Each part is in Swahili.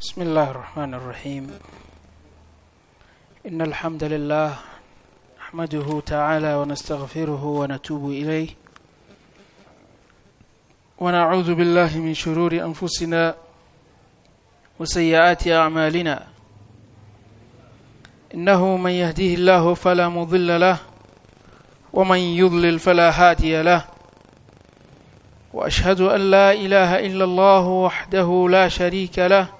بسم الله الرحمن الرحيم. إن الحمد لله نحمده تعالى ونستغفره ونتوب إليه. ونعوذ بالله من شرور أنفسنا وسيئات أعمالنا. إنه من يهديه الله فلا مضل له ومن يضلل فلا هادي له. وأشهد أن لا إله إلا الله وحده لا شريك له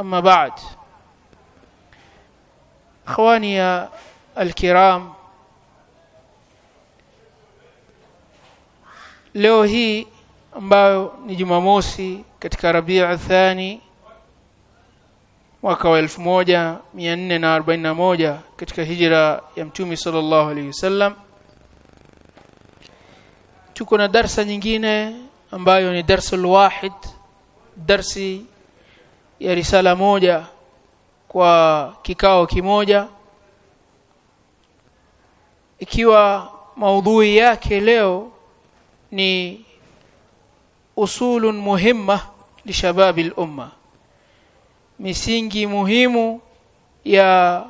أما بعد أخواني الكرام leo hii ambayo ni jumamosi katika rabia thani mwaka wa elfu moja mia nne na arobaini na moja katika hijra ya mtume sallallahu alaihi wasallam tuko na darsa nyingine ambayo ni darsa lwahid darsi ya risala moja kwa kikao kimoja. Ikiwa maudhui yake leo ni usulun muhimma lishababi lumma misingi muhimu ya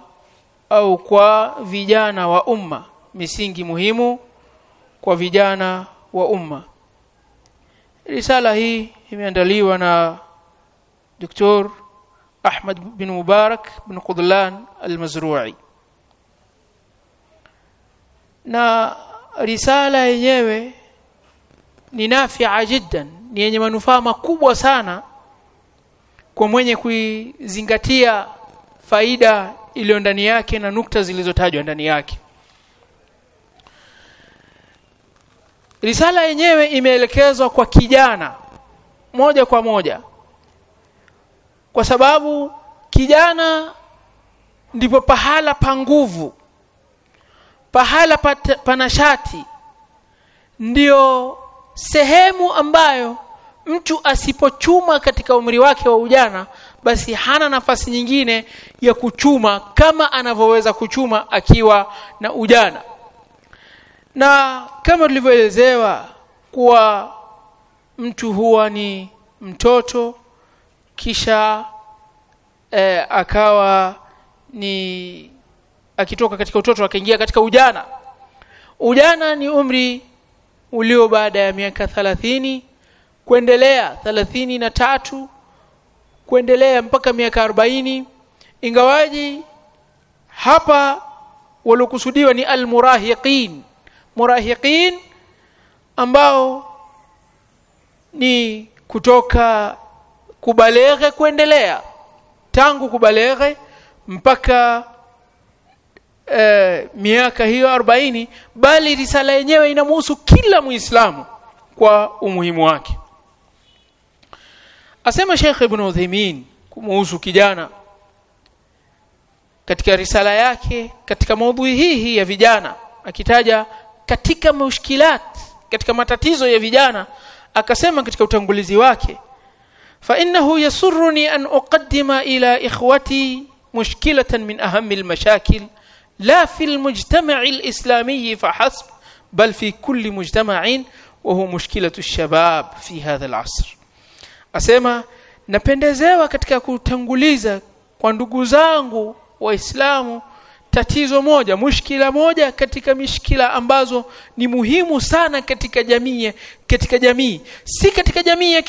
au kwa vijana wa umma misingi muhimu kwa vijana wa umma. Risala hii imeandaliwa na دكتور أحمد بن مبارك بن قضلان المزروعي na risala yenyewe ni nafia jiddan ni yenye manufaa makubwa sana kwa mwenye kuizingatia faida iliyo ndani yake na nukta zilizotajwa ndani yake risala yenyewe imeelekezwa kwa kijana moja kwa moja kwa sababu kijana ndipo pahala pa nguvu pahala pa nashati ndio sehemu ambayo mtu asipochuma katika umri wake wa ujana basi hana nafasi nyingine ya kuchuma kama anavyoweza kuchuma akiwa na ujana. Na kama tulivyoelezewa kuwa mtu huwa ni mtoto kisha eh, akawa ni akitoka katika utoto akaingia katika ujana. Ujana ni umri ulio baada ya miaka thalathini kuendelea thalathini na tatu kuendelea mpaka miaka arobaini. Ingawaji hapa waliokusudiwa ni almurahiqin. Murahiqin ambao ni kutoka kubaleghe kuendelea. Tangu kubaleghe mpaka e, miaka hiyo arobaini bali risala yenyewe inamhusu kila muislamu kwa umuhimu wake. Asema Sheikh Ibn Uthaymeen kumuhusu kijana katika risala yake katika maudhui hii hii ya vijana akitaja katika mushkilat katika matatizo ya vijana akasema katika utangulizi wake فإنه يسرني أن أقدم إلى إخوتي مشكلة من أهم المشاكل لا في المجتمع الإسلامي فحسب بل في كل مجتمع وهو مشكلة الشباب في هذا العصر. أسيما نبندزيوا كتك كتنغوليزا كواندوغوزانغو وإسلامو tatizo moja mushkila moja katika mishkila ambazo ni muhimu sana katika jamii katika jamii si katika jamii ya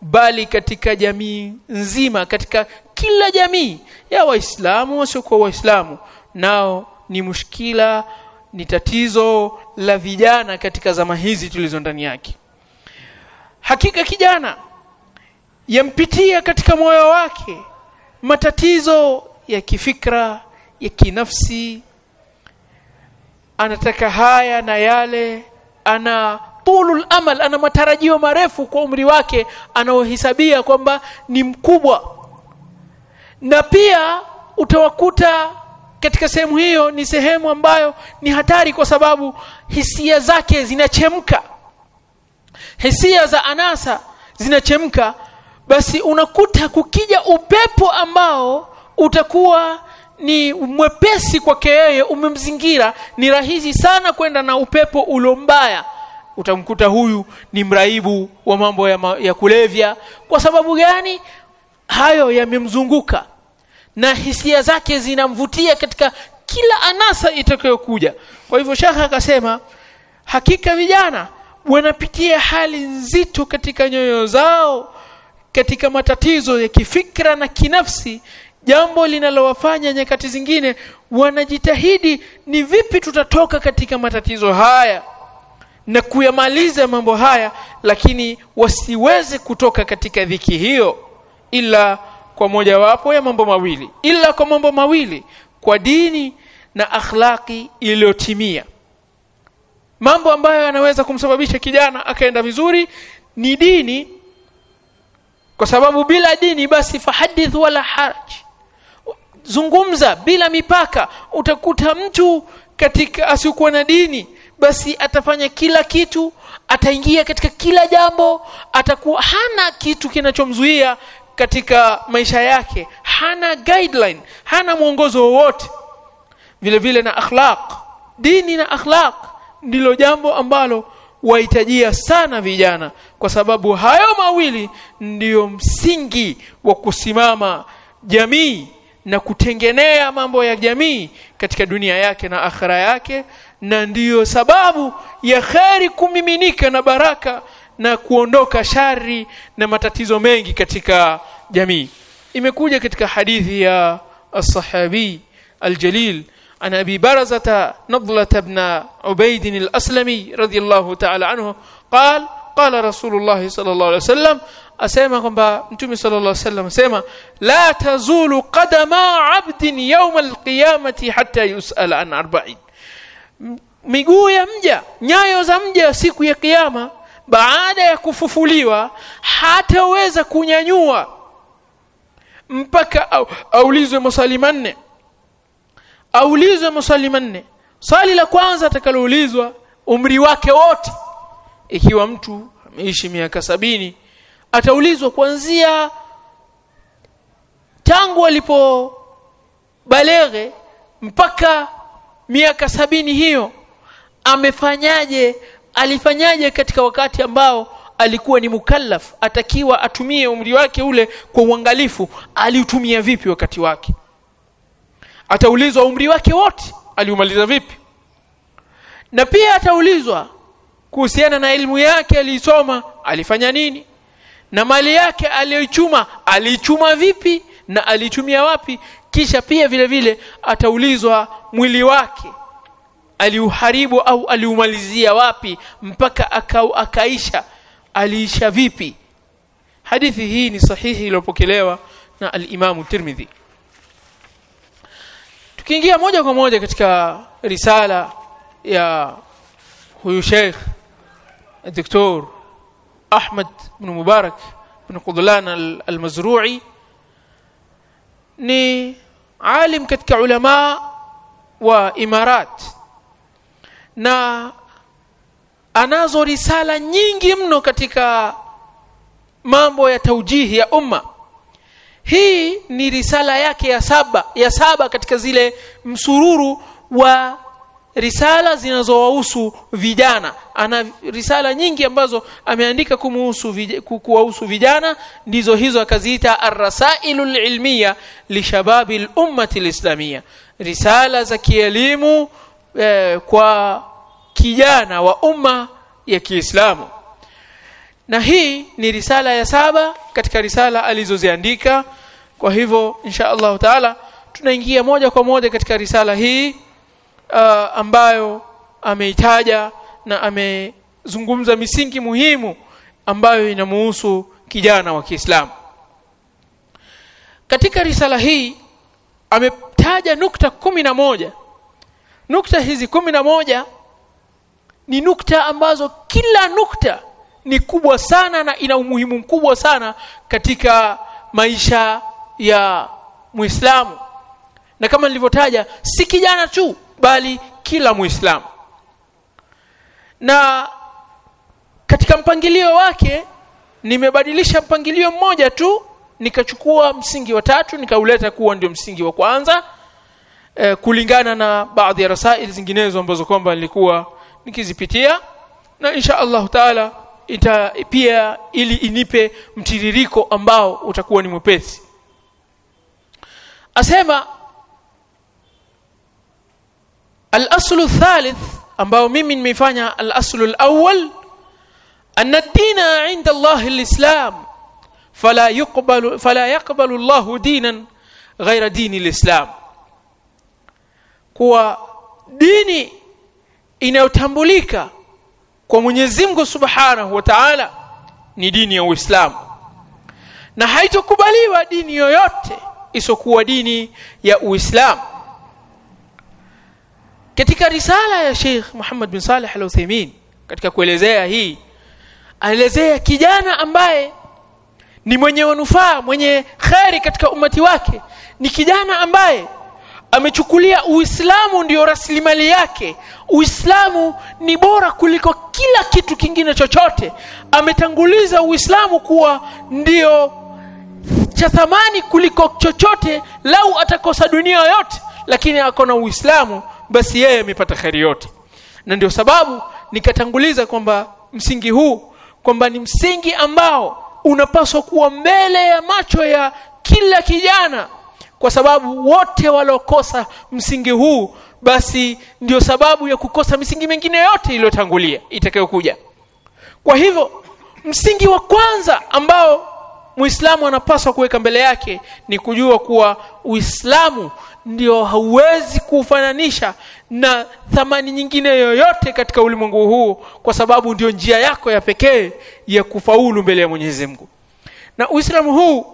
bali katika jamii nzima katika kila jamii ya waislamu wasiokuwa waislamu nao ni mushkila ni tatizo la vijana katika zama hizi tulizo ndani yake. Hakika kijana yampitia katika moyo wake matatizo ya kifikra ya kinafsi. Anataka haya na yale ana tulul amal ana matarajio marefu kwa umri wake anaohesabia kwamba ni mkubwa. Na pia utawakuta katika sehemu hiyo ni sehemu ambayo ni hatari kwa sababu hisia zake zinachemka. Hisia za anasa zinachemka basi unakuta kukija upepo ambao utakuwa ni mwepesi kwake yeye umemzingira ni rahisi sana kwenda na upepo ulombaya mbaya utamkuta huyu ni mraibu wa mambo ya, ma, ya kulevya. Kwa sababu gani? Hayo yamemzunguka na hisia zake zinamvutia katika kila anasa itakayokuja. Kwa hivyo shaka akasema hakika vijana wanapitia hali nzito katika nyoyo zao katika matatizo ya kifikra na kinafsi. Jambo linalowafanya nyakati zingine wanajitahidi ni vipi tutatoka katika matatizo haya na kuyamaliza mambo haya lakini wasiweze kutoka katika dhiki hiyo ila kwa mojawapo ya mambo mawili. Ila kwa mambo mawili kwa dini na akhlaqi iliyotimia. Mambo ambayo yanaweza kumsababisha kijana akaenda vizuri ni dini kwa sababu bila dini basi fahadith wala haraj. Zungumza bila mipaka utakuta mtu katika asiokuwa na dini basi atafanya kila kitu ataingia katika kila jambo atakuwa hana kitu kinachomzuia katika maisha yake hana guideline hana mwongozo wowote. Vile vile na akhlaq. Dini na akhlaq ndilo jambo ambalo wahitajia sana vijana kwa sababu hayo mawili ndiyo msingi wa kusimama jamii na kutengenea mambo ya jamii katika dunia yake na akhira yake na ndiyo sababu ya kheri kumiminika na baraka na kuondoka shari na matatizo mengi katika jamii imekuja katika hadithi ya الصحابي الجليل عن أبي برزة نضلة بن عبيد الأسلمي رضي الله تعالى عنه قال قال رسول الله صلى الله عليه وسلم asema kwamba mtume sallallahu alaihi wasallam asema la tazulu qadama abdin yawm alqiyamati hatta yusala an arba'in miguu ya mja nyayo za mja siku ya kiyama baada ya kufufuliwa hataweza kunyanyua mpaka au, aulizwe maswali manne. Aulizwe maswali manne. Swali la kwanza atakaloulizwa umri wake wote. Ikiwa mtu ameishi miaka sabini ataulizwa kuanzia tangu alipo balere mpaka miaka sabini hiyo amefanyaje alifanyaje katika wakati ambao alikuwa ni mukallaf atakiwa atumie umri wake ule kwa uangalifu aliutumia vipi wakati wake? Ataulizwa umri wake wote aliumaliza vipi? Na pia ataulizwa kuhusiana na elimu yake aliisoma alifanya nini? Na mali yake aliyoichuma aliichuma vipi? Na alitumia wapi kisha pia vile vile ataulizwa mwili wake. Aliuharibu au aliumalizia wapi mpaka akau akaisha? Aliisha vipi? Hadithi hii ni sahihi iliyopokelewa na al-Imam Tirmidhi. Tukiingia moja kwa moja katika risala ya huyu Sheikh Dr. Ahmad bin Mubarak bin Qudlan al-Mazru'i ni alim katika ulama wa Imarat. Na anazo risala nyingi mno katika mambo ya taujihi ya umma. Hii ni risala yake ya saba ya saba katika zile msururu wa risala zinazowahusu vijana. Ana risala nyingi ambazo ameandika kumuhusu kuwahusu vijana ndizo hizo akaziita arrasailu lilmiya lishababi lummati lislamia risala za kielimu eh, kwa kijana wa umma ya Kiislamu. Na hii ni risala ya saba katika risala alizoziandika. Kwa hivyo insha Allah taala tunaingia moja kwa moja katika risala hii uh, ambayo ameitaja na amezungumza misingi muhimu ambayo inamuhusu kijana wa Kiislamu. Katika risala hii ametaja nukta kumi na moja. Nukta hizi kumi na moja ni nukta ambazo kila nukta ni kubwa sana na ina umuhimu mkubwa sana katika maisha ya Muislamu. Na kama nilivyotaja si kijana tu bali kila Muislamu. Na katika mpangilio wake nimebadilisha mpangilio mmoja tu nikachukua msingi wa tatu nikauleta kuwa ndio msingi wa kwanza e, kulingana na baadhi ya rasaili zinginezo ambazo kwamba nilikuwa nikizipitia. Na insha Allah taala ita pia ili inipe mtiririko ambao utakuwa ni mwepesi. Asema al-aslu thalith ambao mimi nimeifanya al-aslu al-awwal anna dina inda Allah al-islam fala yuqbalu fala yaqbalu Allah dinan ghaira dini al-islam. Kuwa dini inayotambulika kwa Mwenyezi Mungu Subhanahu wa Ta'ala ni dini ya Uislamu. Na haitokubaliwa dini yoyote isokuwa dini ya Uislamu katika risala ya Sheikh Muhammad bin Saleh Al-Uthaymeen katika kuelezea hii aelezea kijana ambaye ni mwenye manufaa mwenye kheri katika umati wake ni kijana ambaye amechukulia uislamu ndio rasilimali yake. Uislamu ni bora kuliko kila kitu kingine chochote. Ametanguliza uislamu kuwa ndio cha thamani kuliko chochote lau atakosa dunia yote lakini akona uislamu basi yeye amepata kheri yote. Na ndio sababu nikatanguliza kwamba msingi huu kwamba ni msingi ambao unapaswa kuwa mbele ya macho ya kila kijana. Kwa sababu wote waliokosa msingi huu basi ndio sababu ya kukosa misingi mingine yote iliyotangulia itakayokuja. Kwa hivyo msingi wa kwanza ambao muislamu anapaswa kuweka mbele yake ni kujua kuwa uislamu ndio hauwezi kufananisha na thamani nyingine yoyote katika ulimwengu huu kwa sababu ndio njia yako ya pekee ya kufaulu mbele ya Mwenyezi Mungu. Na Uislamu huu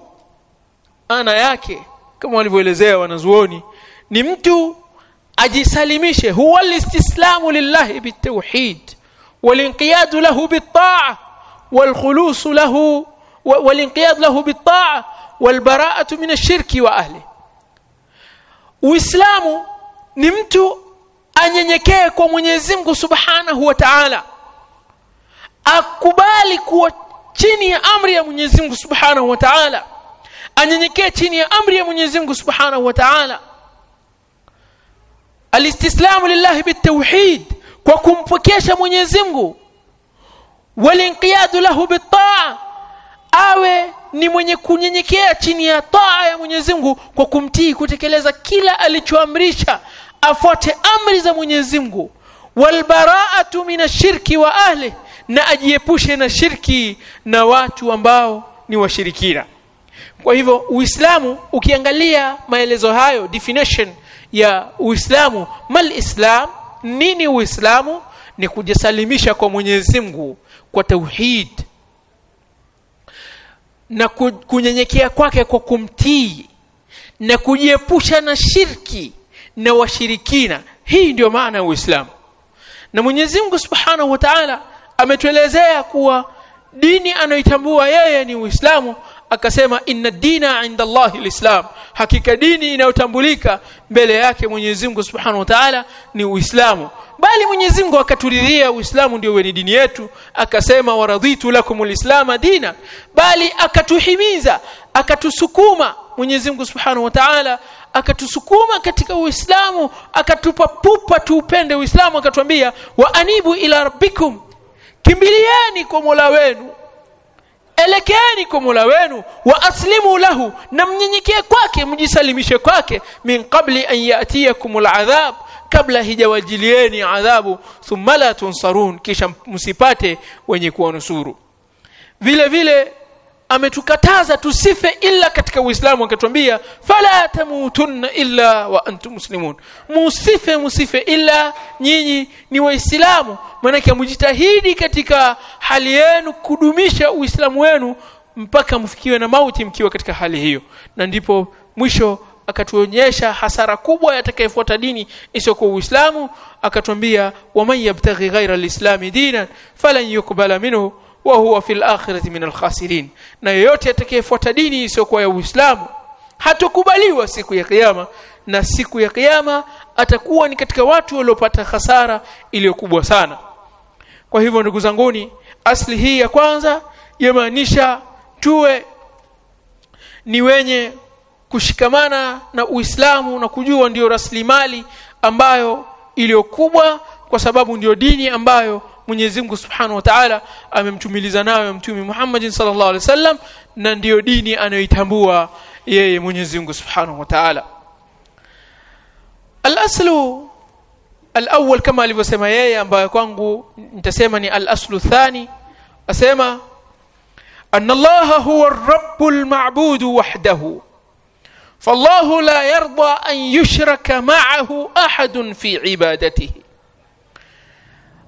ana yake kama walivyoelezea wanazuoni ni mtu ajisalimishe huwa listislamu lillahi bitawhid walinqiyadu lahu bitta'a walkhulus lahu walinqiyad lahu bitta'a walbaraatu min ashirki wa ahlihi Uislamu ni mtu anyenyekee kwa Mwenyezi Mungu Subhanahu wa Ta'ala. Akubali kuwa chini ya amri ya Mwenyezi Mungu Subhanahu wa Ta'ala. Anyenyekee chini ya amri ya Mwenyezi Mungu Subhanahu wa Ta'ala. Alistislamu lillahi bitawhid kwa kumpokesha Mwenyezi Mungu. Walinqiyadu lahu bitaa awe ni mwenye kunyenyekea chini ya taa ya Mwenyezi Mungu kwa kumtii kutekeleza kila alichoamrisha afuate amri za Mwenyezi Mungu. Walbaraatu minashirki wa ahli na ajiepushe na shirki na watu ambao ni washirikina. Kwa hivyo Uislamu ukiangalia maelezo hayo definition ya Uislamu mal Islam nini Uislamu? Ni kujisalimisha kwa Mwenyezi Mungu kwa tauhid na kunyenyekea kwake kwa kumtii na kujiepusha na shirki na washirikina. Hii ndio maana ya Uislamu. Na Mwenyezi Mungu Subhanahu wa Ta'ala ametuelezea kuwa dini anayoitambua yeye ni Uislamu akasema inna dina inda Allahi alislam hakika dini inayotambulika mbele yake Mwenyezi Mungu Subhanahu wa Ta'ala ni Uislamu. Bali Mwenyezi Mungu akaturidhia Uislamu ndio ni dini yetu akasema waradhitu lakum islam dina. Bali akatuhimiza akatusukuma Mwenyezi Mungu Subhanahu wa Ta'ala akatusukuma katika Uislamu akatupa pupa tuupende Uislamu akatuambia wa anibu ila rabbikum. Kimbilieni kwa Mola wenu elekeeni kwa Mola wenu wa aslimu lahu na mnyenyekee kwake mjisalimishe kwake min qabli an yatiyakumul adhab kabla hijawajilieni adhabu thumma la tunsarun kisha msipate wenye kuwanusuru. Vile vile ametukataza tusife ila katika uislamu akatwambia fala tamutunna illa wa antum muslimun. Musife musife ila nyinyi ni waislamu. Maanake mjitahidi katika hali yenu kudumisha uislamu wenu mpaka mfikiwe na mauti mkiwa katika hali hiyo. Na ndipo mwisho akatuonyesha hasara kubwa yatakayefuata dini isiyokuwa uislamu. Akatwambia waman yabtaghi ghaira lislami dinan falan yukbala minhu wa huwa fil akhirati min alkhasirin na yeyote atakayefuata dini isiyokuwa ya uislamu hatokubaliwa siku ya kiyama na siku ya kiyama atakuwa ni katika watu waliopata hasara iliyokubwa sana. Kwa hivyo ndugu zanguni asli hii ya kwanza yamaanisha tuwe ni wenye kushikamana na Uislamu na kujua ndiyo rasilimali ambayo iliyokubwa kwa sababu ndiyo dini ambayo Mwenyezi Mungu Subhanahu wa Ta'ala amemtumiliza nayo Mtume Muhammad sallallahu alaihi wasallam na ndiyo dini anayoitambua yeye Mwenyezi Mungu Subhanahu wa Ta'ala. Al-aslu al-awwal kama alivyosema yeye ambayo kwangu nitasema ni al-aslu thani asema أن الله هو الرب المعبود وحده فالله لا يرضى أن يشرك معه أحد في عبادته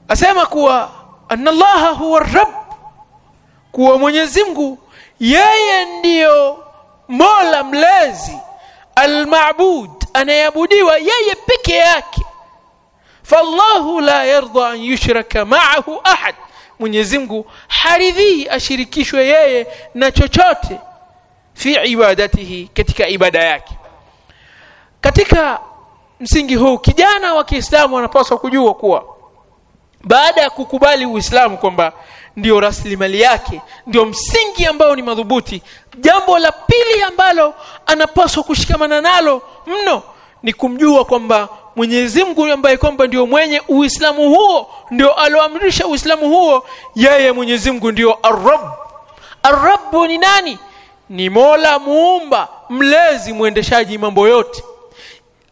asema kuwa anna allaha huwa rabb kuwa mwenyezi Mungu yeye ndiyo mola mlezi almaabud anayeabudiwa yeye peke yake. Fallahu la yarda an yushraka ma'ahu ahad Mwenyezi Mungu haridhi ashirikishwe yeye na chochote fi ibadatihi katika ibada yake. Katika msingi huu kijana wa Kiislamu anapaswa kujua kuwa baada ya kukubali Uislamu kwamba ndio rasilimali yake ndio msingi ambao ni madhubuti jambo la pili ambalo anapaswa kushikamana nalo mno ni kumjua kwamba Mwenyezi Mungu ambaye kwamba ndio mwenye Uislamu huo ndio aloamrisha Uislamu huo yeye Mwenyezi Mungu ndio Ar-Rabb ni nani? Ni Mola muumba mlezi mwendeshaji mambo yote.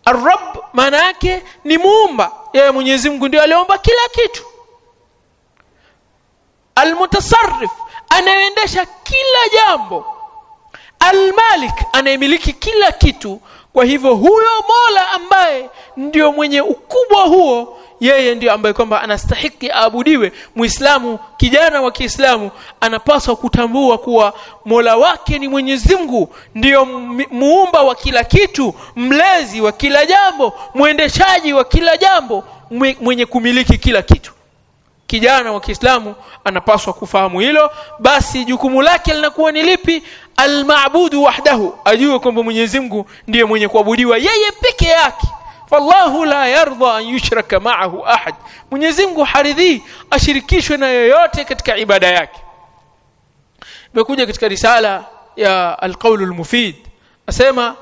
Ar-Rabb maana yake ni muumba. Yeye Mwenyezi Mungu ndio aliomba kila kitu Al-Mutasarrif anayeendesha kila jambo. Almalik anayemiliki kila kitu. Kwa hivyo huyo Mola ambaye ndio mwenye ukubwa huo yeye ndio ambaye kwamba anastahiki aabudiwe. Muislamu kijana wa Kiislamu anapaswa kutambua kuwa Mola wake ni Mwenyezi Mungu. Ndio muumba wa kila kitu mlezi wa kila jambo mwendeshaji wa kila jambo mwenye kumiliki kila kitu kijana wa Kiislamu anapaswa kufahamu hilo basi jukumu lake linakuwa ni lipi? Almabudu wahdahu ajue kwamba Mwenyezi Mungu ndiye mwenye kuabudiwa yeye peke yake. Fallahu la yardha an yushraka ma'ahu ahad Mwenyezi Mungu haridhi ashirikishwe na yoyote katika ibada yake. Imekuja katika risala ya alqaulul mufid asema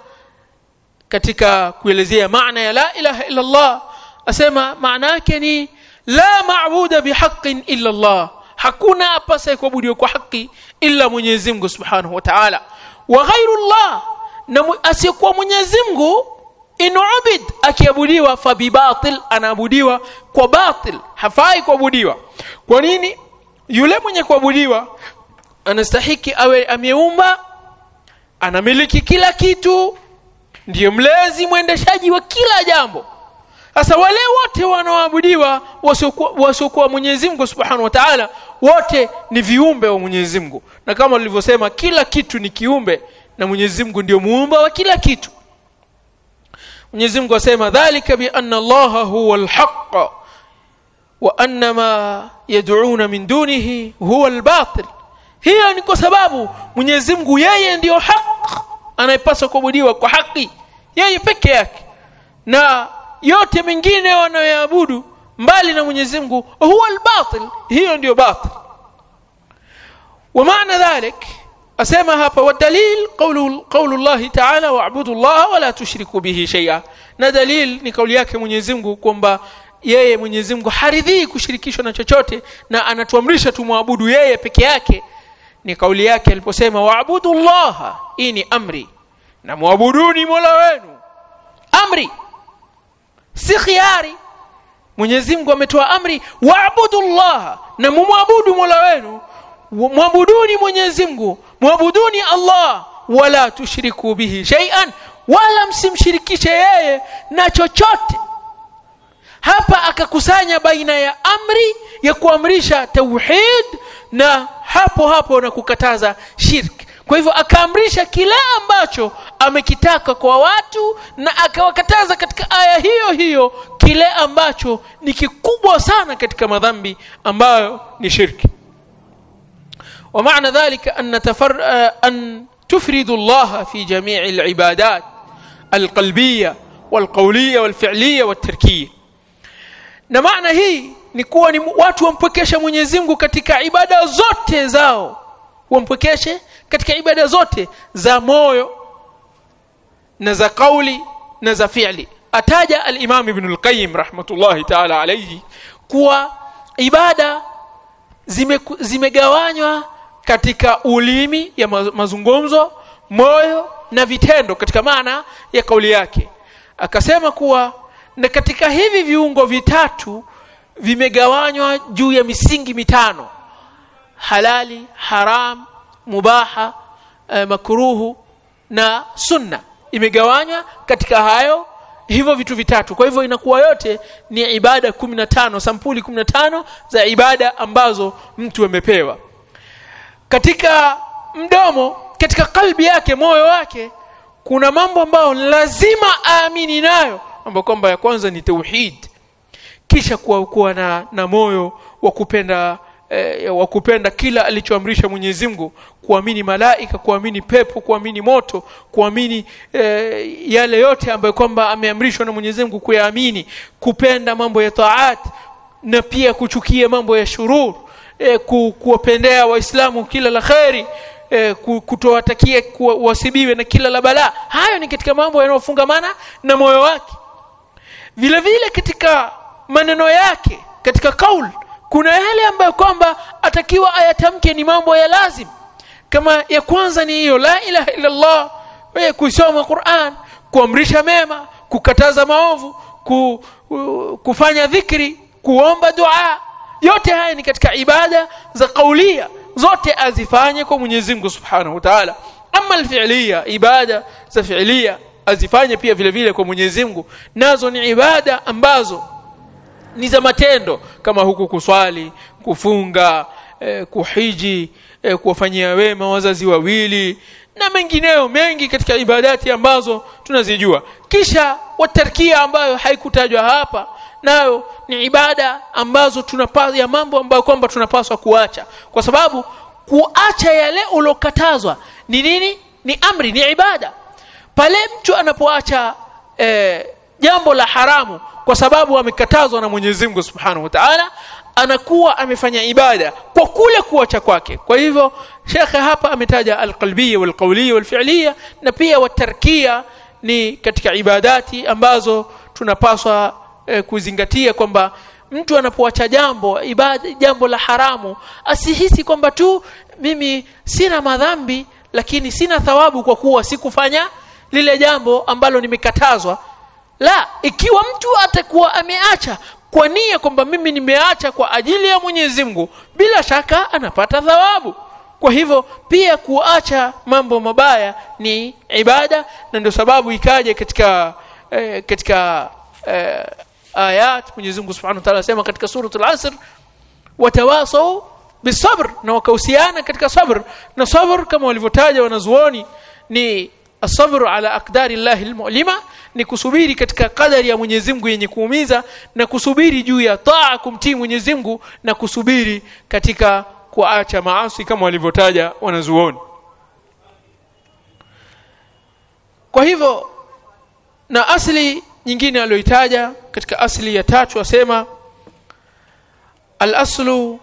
katika kuelezea maana ya la ilaha illa Allah asema maana yake ni la maabuda bihaqqin illa Allah. Hakuna apasaye kuabudiwa kwa haki illa Mwenyezi Mungu Subhanahu wa Ta'ala. Wa ghairu Allah na asiyekuwa Mwenyezi Mungu inubid akiabudiwa fa bibatil anaabudiwa kwa batil hafai kuabudiwa. Kwa nini? Yule mwenye kuabudiwa anastahiki awe ameumba anamiliki kila kitu ndiye mlezi mwendeshaji wa kila jambo sasa wale wote wanaoabudiwa wasiokuwa Mwenyezi Mungu Subhanahu wa Ta'ala wote ni viumbe wa Mwenyezi Mungu. Na kama nilivyosema kila kitu ni kiumbe na Mwenyezi Mungu ndio muumba wa kila kitu. Mwenyezi Mungu asema dhalika bi anna Allah huwa al-haqq wa anna ma yad'una min dunihi huwa al-batil. Hiyo ni kwa sababu Mwenyezi Mungu yeye ndio haq anayepaswa kuabudiwa kwa haki yeye peke yake. Na yote mengine wanayoabudu mbali na Mwenyezi Mungu huwa al-batil hiyo ndiyo batil ومعنى ذلك asema hapa wadalil qawlu qawlu Allah ta'ala wa'budu Allah wa la tushriku bihi shay'a na dalil ni kauli yake Mwenyezi Mungu kwamba yeye Mwenyezi Mungu haridhii kushirikishwa na chochote na anatuamrisha tumwabudu yeye peke yake ni kauli yake aliposema wa'budu Allah hii ni amri na muabuduni Mola wenu amri si khiari Mwenyezi Mungu ametoa amri waabudu Allah na mumwabudu Mola wenu. Mwabuduni mwenyezi mungu. Mwabuduni allah. Wala tushiriku bihi shay'an. Wala msimshirikishe yeye na chochote. Hapa akakusanya baina ya amri ya kuamrisha tauhid na hapo hapo na kukataza shirki kwa hivyo akaamrisha kile ambacho amekitaka kwa watu na akawakataza katika aya hiyo hiyo kile ambacho ni kikubwa sana katika madhambi ambayo ni shirki ومعنى ذلك أن, تفر... أن تفرد الله في جميع العبادات القلبية والقولية والفعلية والتركية na maana hii ni kuwa ni watu wampwekeshe Mwenyezi Mungu katika ibada zote zao wampwekeshe katika ibada zote za moyo na za kauli na za fi'li. Ataja al-Imam Ibn al-Qayyim rahmatullahi ta'ala alayhi kuwa ibada zimegawanywa zime katika ulimi ya mazungumzo moyo na vitendo katika maana ya kauli yake. Akasema kuwa na katika hivi viungo vitatu vimegawanywa juu ya misingi mitano halali haram mubaha eh, makruhu na sunna. Imegawanywa katika hayo hivyo vitu vitatu. Kwa hivyo inakuwa yote ni ibada 15 sampuli 15 za ibada ambazo mtu amepewa. Katika mdomo katika kalbi yake moyo wake kuna mambo ambayo lazima aamini nayo ambayo kwamba ya kwanza ni tauhid. Kisha kuwa, kuwa na, na moyo wa kupenda eh, wa kupenda kila alichoamrisha Mwenyezi Mungu. Kuamini malaika kuamini pepo kuamini moto kuamini eh, yale yote ambayo kwamba ameamrishwa na Mwenyezi Mungu kuyaamini. Kupenda mambo ya taat na pia kuchukia mambo ya shurur eh, ku, kuwapendea waislamu kila la kheri eh, kutowatakia wasibiwe na kila la bala hayo ni katika mambo yanayofungamana na moyo wake. Vile vile katika maneno yake katika kaul kuna yale ambayo kwamba atakiwa ayatamke ni mambo ya lazim. Kama ya kwanza ni hiyo la ilaha illa Allah wewe kusoma Qur'an kuamrisha mema kukataza maovu ku, kufanya dhikri kuomba dua yote haya ni katika ibada za kaulia zote azifanye kwa Mwenyezi Mungu Subhanahu wa Ta'ala. Ama alfi'liya ibada za fi'liya azifanye pia vile vile kwa Mwenyezi Mungu. Nazo ni ibada ambazo ni za matendo kama huku kuswali kufunga eh, kuhiji eh, kuwafanyia wema wazazi wawili na mengineyo mengi katika ibadati ambazo tunazijua. Kisha watarkia ambayo haikutajwa hapa nayo ni ibada ambazo tunapaswa ya mambo ambayo kwamba tunapaswa kuacha. Kwa sababu kuacha yale ulokatazwa ni nini? Ni amri ni ibada. Pale mtu anapoacha eh, jambo la haramu kwa sababu amekatazwa na Mwenyezi Mungu Subhanahu wa Ta'ala anakuwa amefanya ibada kwa kule kuacha kwake. Kwa hivyo shekhe hapa ametaja alqalbiyya walqawliyya walfi'liyya na pia watarkia ni katika ibadati ambazo tunapaswa eh, kuzingatia kwamba mtu anapoacha jambo ibada jambo la haramu asihisi kwamba tu mimi sina madhambi lakini sina thawabu kwa kuwa sikufanya lile jambo ambalo nimekatazwa la ikiwa mtu atakuwa ameacha kwa nia kwamba mimi nimeacha kwa ajili ya Mwenyezi Mungu bila shaka anapata thawabu. Kwa hivyo pia kuacha mambo mabaya ni ibada na ndio sababu ikaje katika eh, katika eh, ayat. Mwenyezi Mungu Subhanahu wa Ta'ala anasema katika suratul Asr watawasau bisabr na wakahusiana katika sabr. Na sabr kama walivyotaja wanazuoni ni asabru ala aqdari llahi almu'lima ni kusubiri katika kadari ya Mwenyezi Mungu yenye kuumiza na kusubiri juu ya taa kumtii Mwenyezi Mungu na kusubiri katika kuacha maasi kama walivyotaja wanazuoni. Kwa hivyo na asli nyingine aliyoitaja katika asli ya tatu asema al-aslu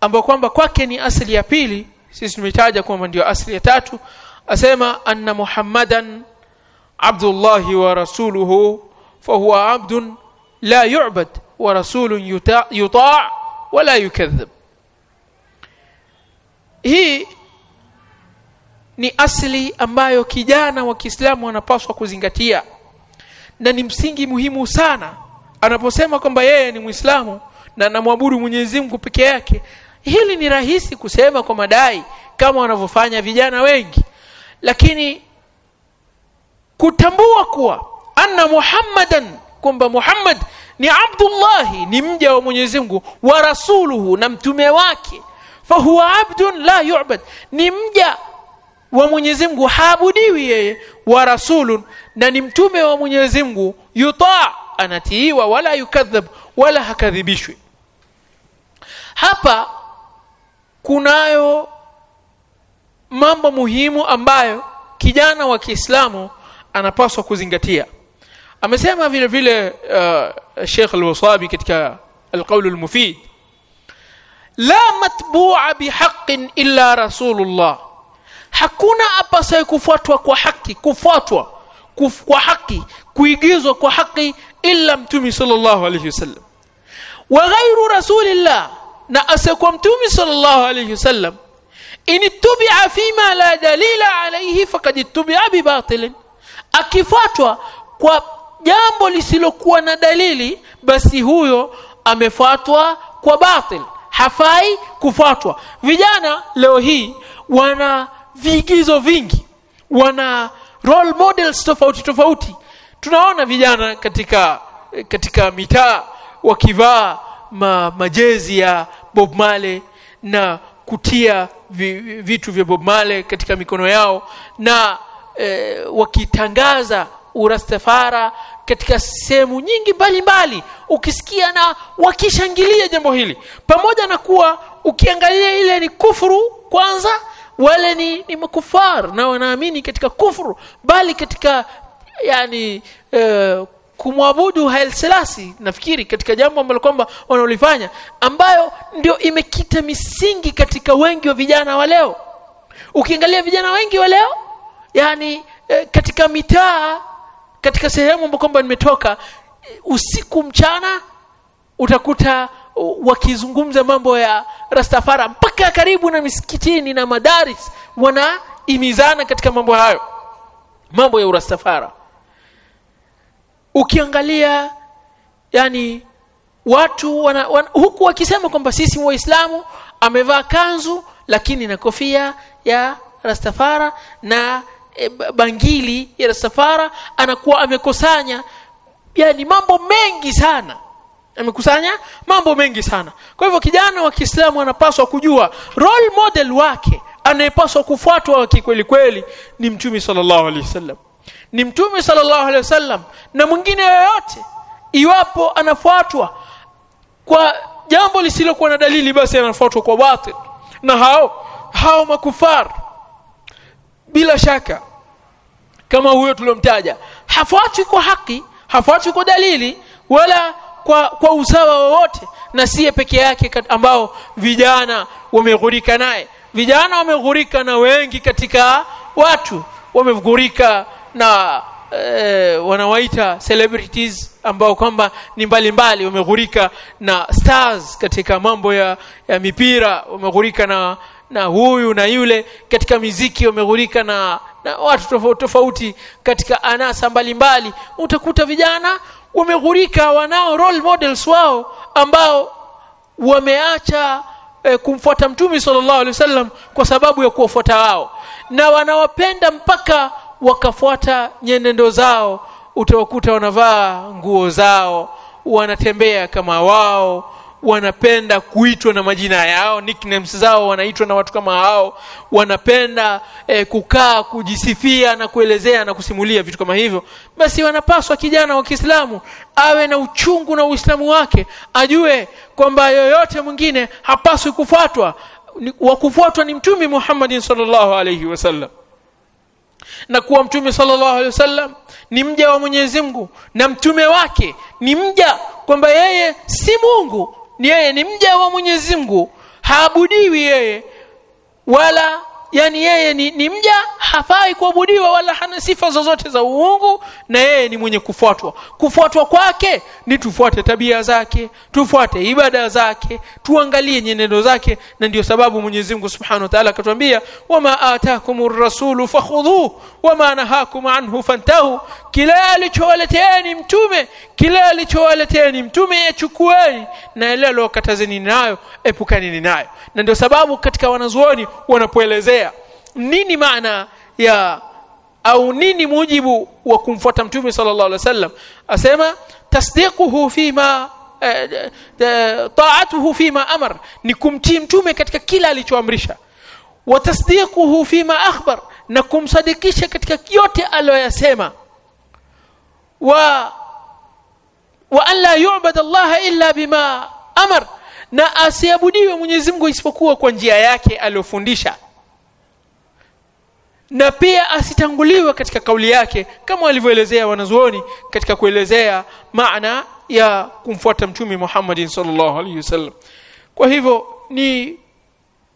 ambayo kwamba kwake ni asli ya pili sisi tumetaja kwamba ndio asli ya tatu asema anna muhammadan abdullahi wa rasuluhu fahuwa abdun la yu'bad wa rasulun yuta, yuta wala yukadhib. Hii ni asli ambayo kijana wa Kiislamu anapaswa kuzingatia na ni msingi muhimu sana. Anaposema kwamba yeye ni Muislamu na anamwabudu Mwenyezi Mungu peke yake hili ni rahisi kusema kwa madai kama wanavyofanya vijana wengi lakini kutambua kuwa anna muhammadan kwamba muhammad ni abdullahi ni mja wa mwenyezi mungu wa rasuluhu na mtume wake fahuwa abdun la yubad ni mja wa mwenyezi mungu haabudiwi yeye wa rasulun na ni mtume wa mwenyezi mungu yutaa anatiiwa wala yukadhab wala hakadhibishwi. Hapa kunayo mambo muhimu ambayo kijana wa Kiislamu anapaswa kuzingatia. Amesema vile vile uh, Sheikh Al-Wasabi katika Al-Qawl Al-Mufid la matbu'a bihaqqin illa rasulullah. Hakuna apasaye kufuatwa kwa haki kufuatwa kuf, kwa haki kuigizwa kwa haki illa mtume sallallahu alayhi wasallam. Wa ghairu rasulillah na asiyekuwa mtume sallallahu alayhi wasallam in ittubia fima la dalila alayhi faqad tubia bibatilin akifuatwa kwa jambo lisilokuwa na dalili basi huyo amefuatwa kwa batil. Hafai kufuatwa. Vijana leo hii wana viigizo vingi wana role models tofauti tofauti. Tunaona vijana katika katika mitaa wakivaa ma, majezi ya Bob Marley na kutia vitu vya Bob Marley katika mikono yao na e, wakitangaza urastafara katika sehemu nyingi mbalimbali. Ukisikia na wakishangilia jambo hili. Pamoja na kuwa ukiangalia ile ni kufuru kwanza wale ni, ni makufar na wanaamini katika kufuru bali katika yani e, kumwabudu Haile Selassie nafikiri katika jambo ambalo kwamba wanaolifanya ambayo ndio imekita misingi katika wengi wa vijana wa leo. Ukiangalia vijana wengi wa leo yani e, katika mitaa katika sehemu ambapo kwamba nimetoka usiku mchana utakuta wakizungumza mambo ya rastafara mpaka karibu na misikitini na madaris wanaimizana katika mambo hayo. Mambo ya urastafara ukiangalia yani watu wana, wana, huku wakisema kwamba sisi waislamu amevaa kanzu lakini na kofia ya rastafara na e, bangili ya rastafara anakuwa amekusanya. Yani mambo mengi sana. Amekusanya mambo mengi sana. Kwa hivyo kijana wa Kiislamu anapaswa kujua role model wake anayepaswa kufuatwa kikweli kweli ni mtume sallallahu alaihi wasallam ni mtume sallallahu alaihi wasallam na mwingine yoyote iwapo anafuatwa kwa jambo lisilokuwa na dalili basi anafuatwa kwa batil. Na hao hao makufar bila shaka kama huyo tuliomtaja hafuatwi kwa haki hafuatwi kwa dalili wala kwa kwa usawa wowote na siye peke yake ambao vijana wameghurika naye. Vijana wameghurika na wengi katika watu wameghurika na e, wanawaita celebrities ambao kwamba ni mbalimbali wameghurika na stars katika mambo ya, ya mipira wameghurika na na huyu na yule katika miziki wameghurika na, na watu tofauti tofauti katika anasa mbalimbali mbali. utakuta vijana wameghurika wanao role models wao ambao wameacha e, kumfuata mtume sallallahu alaihi wasallam kwa sababu ya kuwafuata wao na wanawapenda mpaka wakafuata nyenendo zao utawakuta wanavaa nguo zao wanatembea kama wao wanapenda kuitwa na majina yao nicknames zao wanaitwa na watu kama hao wanapenda e, kukaa kujisifia na kuelezea na kusimulia vitu kama hivyo. Basi wanapaswa kijana wa Kiislamu awe na uchungu na Uislamu wake ajue kwamba yoyote mwingine hapaswi kufuatwa. Wa kufuatwa ni mtume Muhammad sallallahu alaihi wasallam na kuwa mtume sallallahu alaihi wasallam ni mja wa Mwenyezi Mungu na mtume wake ni mja kwamba yeye si Mungu ni yeye ni mja wa Mwenyezi Mungu. Haabudiwi yeye wala yani yeye ni, ni mja hafai kuabudiwa wala hana sifa zozote za uungu na yeye ni mwenye kufuatwa. Kufuatwa kwake ni tufuate tabia zake tufuate ibada zake tuangalie nyenendo zake na ndio sababu Mwenyezi Mungu Subhanahu wa Ta'ala akatwambia wama atakumur rasulu fakhudhuhu wama nahakum anhu fantahu. Kila alichowaleteeni mtume kila alichowaleteeni mtume yachukueni na ile aliyokatazeni nayo epukani nayo. Na ndio sababu katika wanazuoni wanapoelezea nini maana ya au nini mujibu wa kumfuata mtume sallallahu alaihi wasallam? Asema tasdiquhu fima eh, eh, taatuhu fima amar. Ni kumtii mtume katika kila alichoamrisha. Wa tasdiquhu fima akhbar. Na kumsadikisha katika yote aliyoyasema. Wa wa an la yu'bad Allah illa bima amar. Na asiabudiwe Mwenyezi Mungu isipokuwa kwa njia yake aliyofundisha na pia asitanguliwe katika kauli yake kama walivyoelezea wanazuoni katika kuelezea maana ya kumfuata mtume Muhammad sallallahu alaihi wasallam. Kwa hivyo ni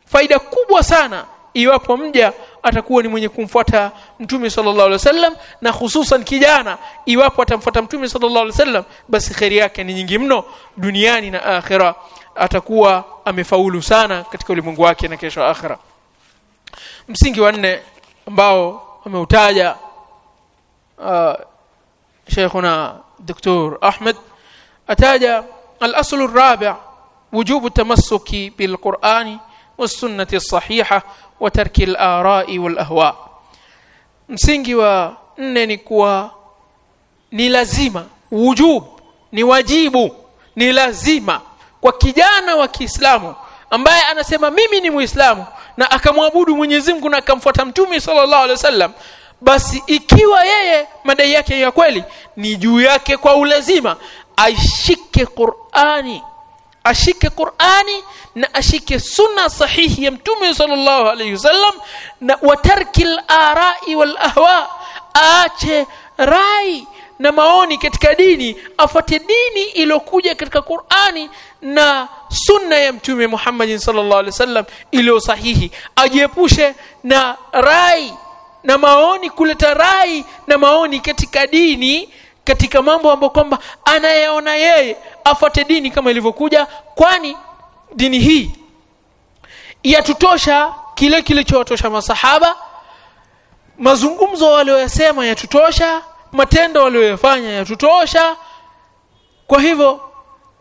faida kubwa sana iwapo mja atakuwa ni mwenye kumfuata mtume sallallahu alaihi wasallam na hususan kijana iwapo atamfuata mtume sallallahu alaihi wasallam basi khairi yake ni nyingi mno duniani na akhira. Atakuwa amefaulu sana katika ulimwengu wake na kesho akhira. Msingi wa nne ambao ameutaja uh, Sheikhuna Dr. Ahmed ataja al-asl ar-rabi' وجوب التمسك بالقرآن والسنة الصحيحة وترك الآراء والأهواء msingi wa nne ni kuwa ni lazima wujub ni wajibu ni lazima kwa kijana wa Kiislamu ambaye anasema mimi ni Muislamu na akamwabudu Mwenyezi Mungu na akamfuata Mtume sallallahu alaihi wasallam basi ikiwa yeye madai yake ya kweli ni juu yake kwa ulazima aishike Qur'ani ashike Qur'ani na ashike sunna sahihi ya Mtume sallallahu alaihi wasallam na watarkil arai wal ahwa aache rai na maoni katika dini afuate dini iliyokuja katika Qur'ani na sunna ya mtume Muhammad sallallahu alaihi wasallam iliyo sahihi. Ajiepushe na rai na maoni kuleta rai na maoni katika dini katika mambo ambayo kwamba anayeona yeye afuate dini kama ilivyokuja kwani dini hii yatutosha kile kilichowatosha masahaba. Mazungumzo walioyasema yatutosha matendo walioyafanya yatutosha. Kwa hivyo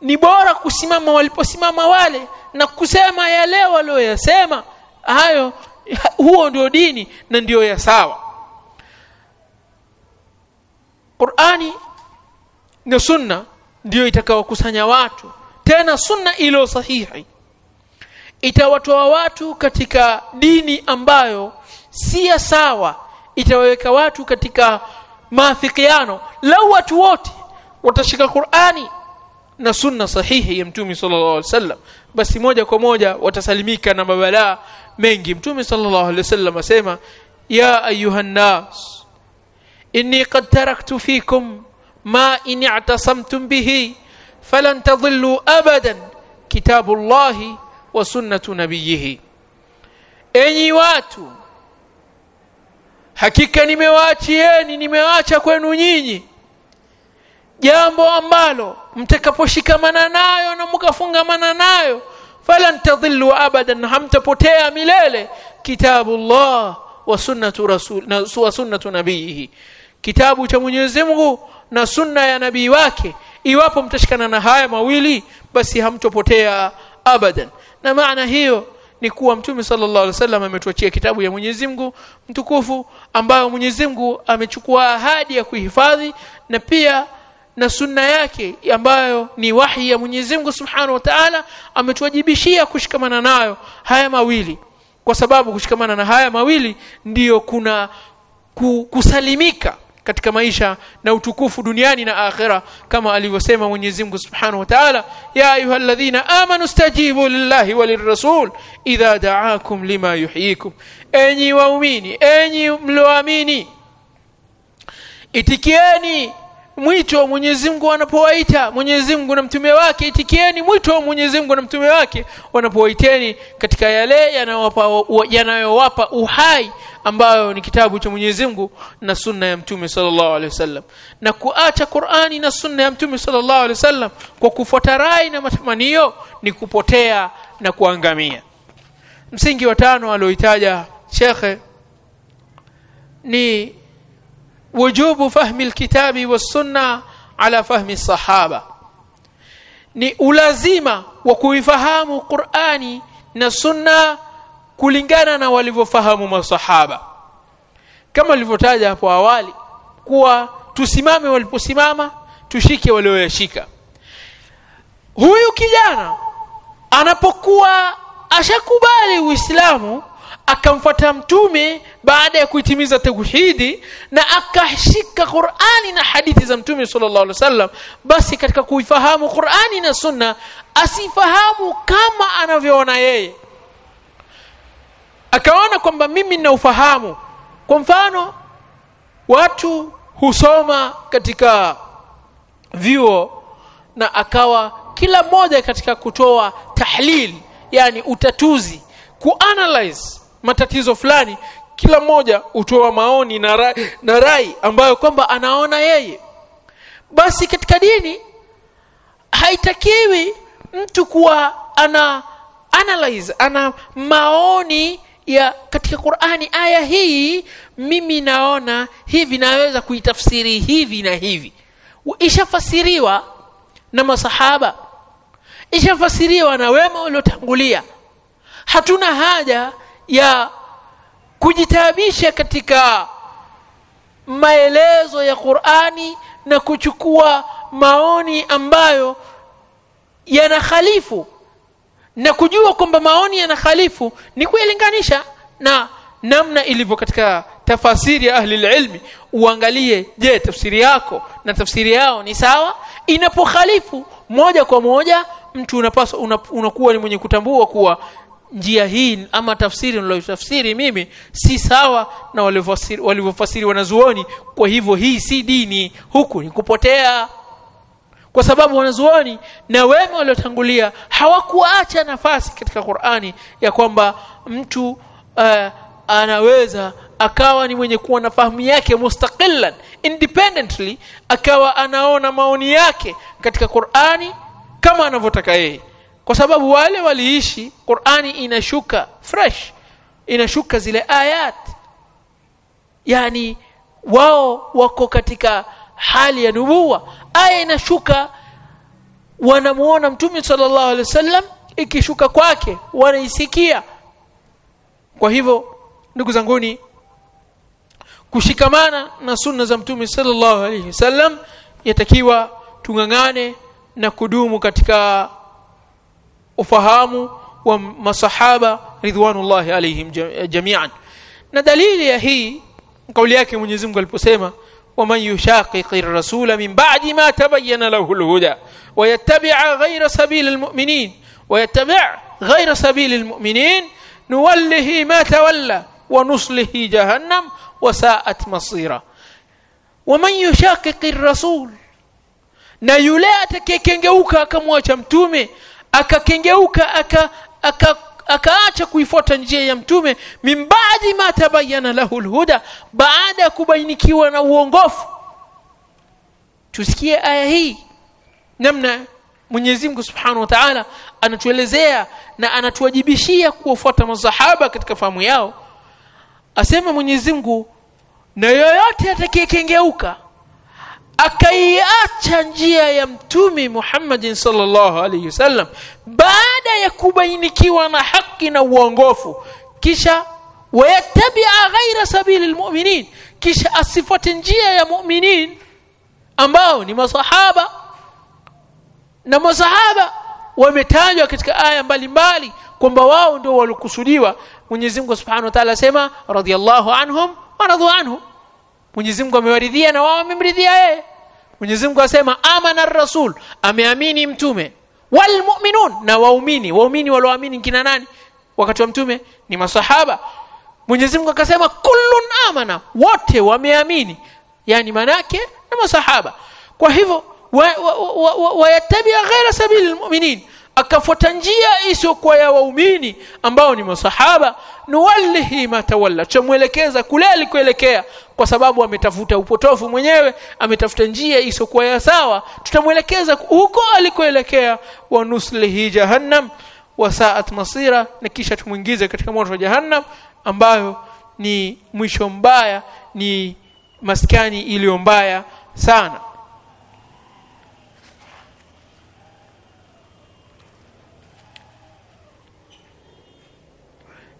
ni bora kusimama waliposimama wale na kusema yale walioyasema hayo huo ndio dini na ndio ya sawa. Qur'ani na sunna ndio itakayokusanya watu. Tena sunna ilo sahihi itawatoa watu katika dini ambayo si ya sawa. Itawaweka watu katika maafikiano. Lau watu wote watashika Qur'ani na sunna sahihi ya mtume sallallahu alaihi wasallam basi moja kwa moja watasalimika na mabalaa mengi. Mtume sallallahu alaihi wasallam asema ya ayuhan nas inni qad taraktu fikum ma in i'tasamtum bihi falan tadhillu abadan kitabullahi wa sunnatu nabiyhi enyi watu hakika nimewaachieni nimewaacha kwenu nyinyi. Jambo ambalo mtakaposhikamana nayo na mkafungamana nayo falan tadhillu abadan hamtapotea milele. Kitabullah wa sunnatu rasul na wa sunnatu nabiyihi. Kitabu cha Mwenyezi Mungu na sunna ya nabii wake. Iwapo mtashikana na haya mawili basi hamtopotea abadan. Na maana hiyo ni kuwa mtume sallallahu alaihi wasallam ametuachia kitabu ya Mwenyezi Mungu mtukufu ambayo Mwenyezi Mungu amechukua ahadi ya kuhifadhi na pia na sunna yake ambayo ni wahi ya Mwenyezi Mungu Subhanahu wa Ta'ala ametuwajibishia kushikamana nayo haya mawili. Kwa sababu kushikamana na haya mawili ndiyo kuna kusalimika katika maisha na utukufu duniani na akhira kama alivyosema Mwenyezi Mungu Subhanahu wa Ta'ala ya ayyuhalladhina amanu stajibu lillahi walirrasul idha da'akum lima yuhyikum. Enyi waumini enyi mlioamini itikieni mwito wa Mwenyezi Mungu wanapowaita Mwenyezi Mungu na mtume wake itikieni mwito wa Mwenyezi Mungu na mtume wake wanapowaiteni katika yale yanayowapa yanayowapa uhai ambayo ni kitabu cha Mwenyezi Mungu na sunna ya mtume sallallahu alaihi wasallam. Na kuacha Qur'ani na sunna ya mtume sallallahu alaihi wasallam kwa kufuata rai na matamanio ni kupotea na kuangamia. Msingi wa tano alioitaja shekhe ni wujubu fahmi alkitabi wassunna ala fahmi sahaba. Ni ulazima wa kuifahamu Qur'ani na sunna kulingana na walivyofahamu masahaba. Kama alivyotaja hapo awali kuwa tusimame waliposimama tushike walioyashika. Huyu kijana anapokuwa ashakubali uislamu akamfuata mtume baada ya kuitimiza tauhidi na akashika Qur'ani na hadithi za mtume sallallahu alaihi wasallam basi katika kuifahamu Qur'ani na sunna asifahamu kama anavyoona yeye. Akaona kwamba mimi nina ufahamu. Kwa mfano watu husoma katika vyuo na akawa kila mmoja katika kutoa tahlil yani utatuzi kuanalyze matatizo fulani kila mmoja hutoa maoni na rai, na rai ambayo kwamba anaona yeye. Basi katika dini haitakiwi mtu kuwa ana analyze ana maoni ya katika Qur'ani aya hii mimi naona hivi naweza kuitafsiri hivi na hivi. Ishafasiriwa na masahaba ishafasiriwa na wema waliotangulia hatuna haja ya kujitabisha katika maelezo ya Qur'ani na kuchukua maoni ambayo yanakhalifu na kujua kwamba maoni yanakhalifu ni kuilinganisha na namna ilivyo katika tafasiri ya ahli ilmi. Uangalie je tafsiri yako na tafsiri yao ni sawa? Inapokhalifu moja kwa moja mtu unapaswa unakuwa ni mwenye kutambua kuwa njia hii ama tafsiri niliyotafsiri mimi si sawa na walivyofasiri wanazuoni kwa hivyo hii si dini huku ni kupotea. Kwa sababu wanazuoni na wema waliotangulia hawakuacha nafasi katika Qur'ani ya kwamba mtu uh, anaweza akawa ni mwenye kuwa na fahamu yake mustaqillan independently akawa anaona maoni yake katika Qur'ani kama anavyotaka yeye kwa sababu wale waliishi Qur'ani inashuka fresh. Inashuka zile ayat. Yani wao wako katika hali ya nubuwa. Aya inashuka wanamuona mtume sallallahu alaihi wasallam ikishuka kwake wanaisikia. Kwa hivyo ndugu zanguni kushikamana na sunna za mtume sallallahu alaihi wasallam yatakiwa tungangane na kudumu katika ufahamu wa masahaba ridwanullahi alaihim jami'an na dalili ya hii kauli yake Mwenyezi Mungu aliposema ومن يشاقق الرسول من بعد ما تبين له الهدى ويتبع غير سبيل المؤمنين ويتبع غير سبيل المؤمنين نوله ما تولى ونصله جهنم وساءت مصيرا ومن يشاقق الرسول na yule atakayekengeuka akamwacha mtume akakengeuka aka aka akaacha kuifuata njia ya mtume mimbaadi ma tabayana lahu lhuda baada ya kubainikiwa na uongofu. Tusikie aya hii namna Mwenyezi Mungu Subhanahu wa Ta'ala anatuelezea na anatuwajibishia kuwafuata masahaba katika fahamu yao. Asema Mwenyezi Mungu na yoyote atakayekengeuka akaiacha njia ya mtumi Muhammadin sallallahu alaihi wasallam baada ya kubainikiwa na haki na uongofu. Kisha wayatabia ghaira sabili almu'minin kisha asifuate njia ya mu'minin ambao ni masahaba. Na masahaba wametajwa katika aya mbalimbali kwamba wao ndio walikusudiwa Mwenyezi Mungu Subhanahu wa Ta'ala asema radiyallahu anhum wa radu anhum Mwenyezi Mungu amewaridhia na wao wamemridhia yeye. Mwenyezi Mungu asema amana ar-rasul, ameamini mtume. walmuminun na waumini, waumini walioamini kina nani? Wakati wa mtume ni masahaba. Mwenyezi Mungu akasema kullun amana, wote wameamini. yani manake na masahaba. kwa hivyo wayatabia wa, wa, wa ghaira sabili lmuminin akafuata njia isiyokuwa ya waumini ambao ni masahaba nuwallihi matawalla tutamwelekeza kule alikoelekea kwa sababu ametafuta upotofu mwenyewe ametafuta njia isiyokuwa ya sawa. Tutamwelekeza huko alikoelekea wa nuslihi jahannam wasaat masira na kisha tumwingize katika moto wa jahannam ambayo ni mwisho mbaya ni maskani iliyo mbaya sana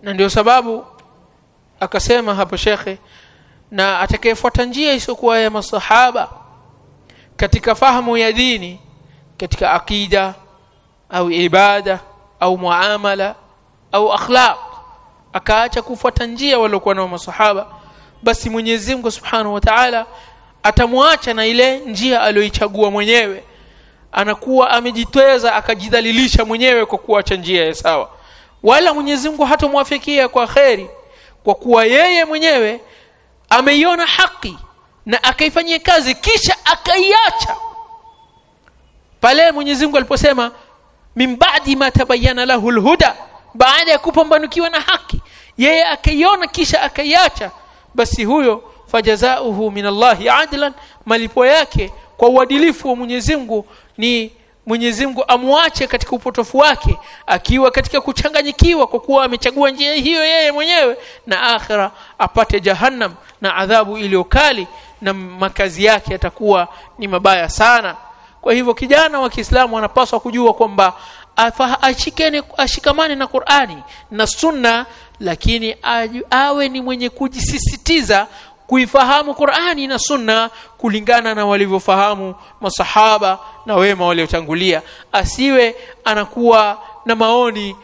na ndio sababu akasema hapo shekhe na atakayefuata njia isiyokuwa ya masahaba katika fahamu ya dini katika akida au ibada au muamala au akhlaq akaacha kufuata njia waliokuwa nao masahaba basi Mwenyezi Mungu Subhanahu wa Ta'ala atamwacha na ile njia aliyoichagua mwenyewe. Anakuwa amejitweza akajidhalilisha mwenyewe kwa kuacha njia ya sawa wala Mwenyezi Mungu hatomwafikia kwa kheri kwa kuwa yeye mwenyewe ameiona haki na akaifanyia kazi kisha akaiacha. Pale Mwenyezi Mungu aliposema min ba'di ma tabayyana lahu alhuda baada ya kupambanukiwa na haki yeye akaiona kisha akaiacha basi huyo fajazauhu min Allahi adlan malipo yake kwa uadilifu wa Mwenyezi Mungu ni Mwenyezi Mungu amwache katika upotofu wake akiwa katika kuchanganyikiwa kwa kuwa amechagua njia hiyo yeye mwenyewe na akhira apate jahannam na adhabu iliyokali na makazi yake yatakuwa ni mabaya sana. Kwa hivyo kijana wa Kiislamu anapaswa kujua kwamba ashikamane na Qur'ani na Sunna lakini awe ni mwenye kujisisitiza kuifahamu Qur'ani na Sunna kulingana na walivyofahamu masahaba na wema waliotangulia. Asiwe anakuwa na maoni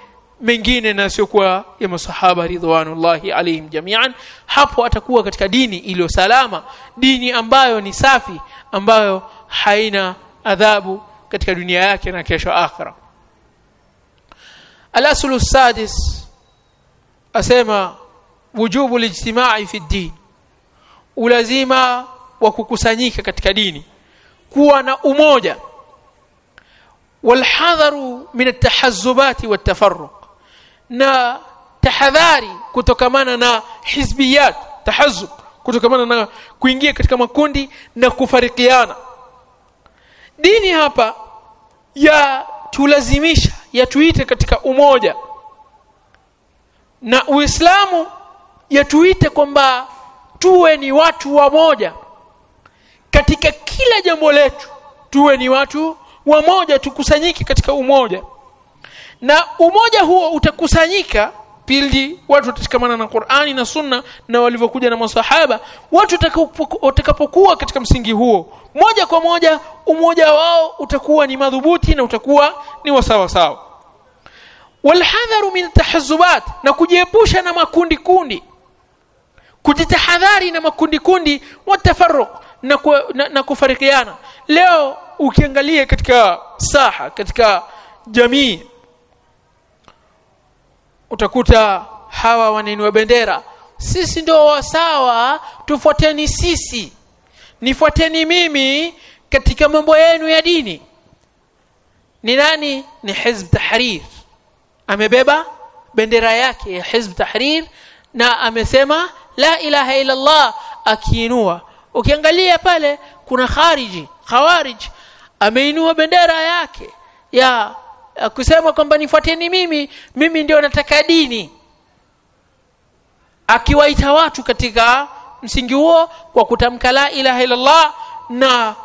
mengine na siokuwa ya masahaba ridwanullahi alaihim jamian. Hapo atakuwa katika dini iliyo salama dini ambayo ni safi ambayo haina adhabu katika dunia yake na kesho akhira alaslu sadis asema wujubu lijtimai fi ddin ulazima wa kukusanyika katika dini kuwa na umoja. Walhadharu min altahazubati watafarruq na tahadhari kutokamana na hizbiyat tahazub kutokamana na kuingia katika makundi na kufarikiana. Dini hapa ya tulazimisha yatuite katika umoja. Na uislamu yatuite kwamba tuwe ni watu wamoja katika kila jambo letu tuwe ni watu wamoja tukusanyike katika umoja. Na umoja huo utakusanyika pindi watu watashikamana na Qur'ani na Sunna na walivyokuja na masahaba watu watakapokuwa katika msingi huo. Moja kwa moja umoja wao utakuwa ni madhubuti na utakuwa ni wasawa sawa walhadharu min tahazzubat na kujiepusha na makundi kundi kujitahadhari na makundi kundi watafarruq na, ku, na, na kufarikiana. Leo ukiangalia katika saha katika jamii utakuta hawa wanainua bendera sisi ndio wasawa tufuateni sisi. Nifuateni mimi katika mambo yenu ya dini. Ni nani? Ni hizb tahrir. Amebeba bendera yake ya hizb tahrir na amesema la ilaha illa Allah akiinua. Ukiangalia pale kuna khariji khawarij. Ameinua bendera yake ya kusema kwamba nifuateni mimi mimi ndio nataka dini. Akiwaita watu katika msingi huo kwa kutamka la ilaha illa Allah na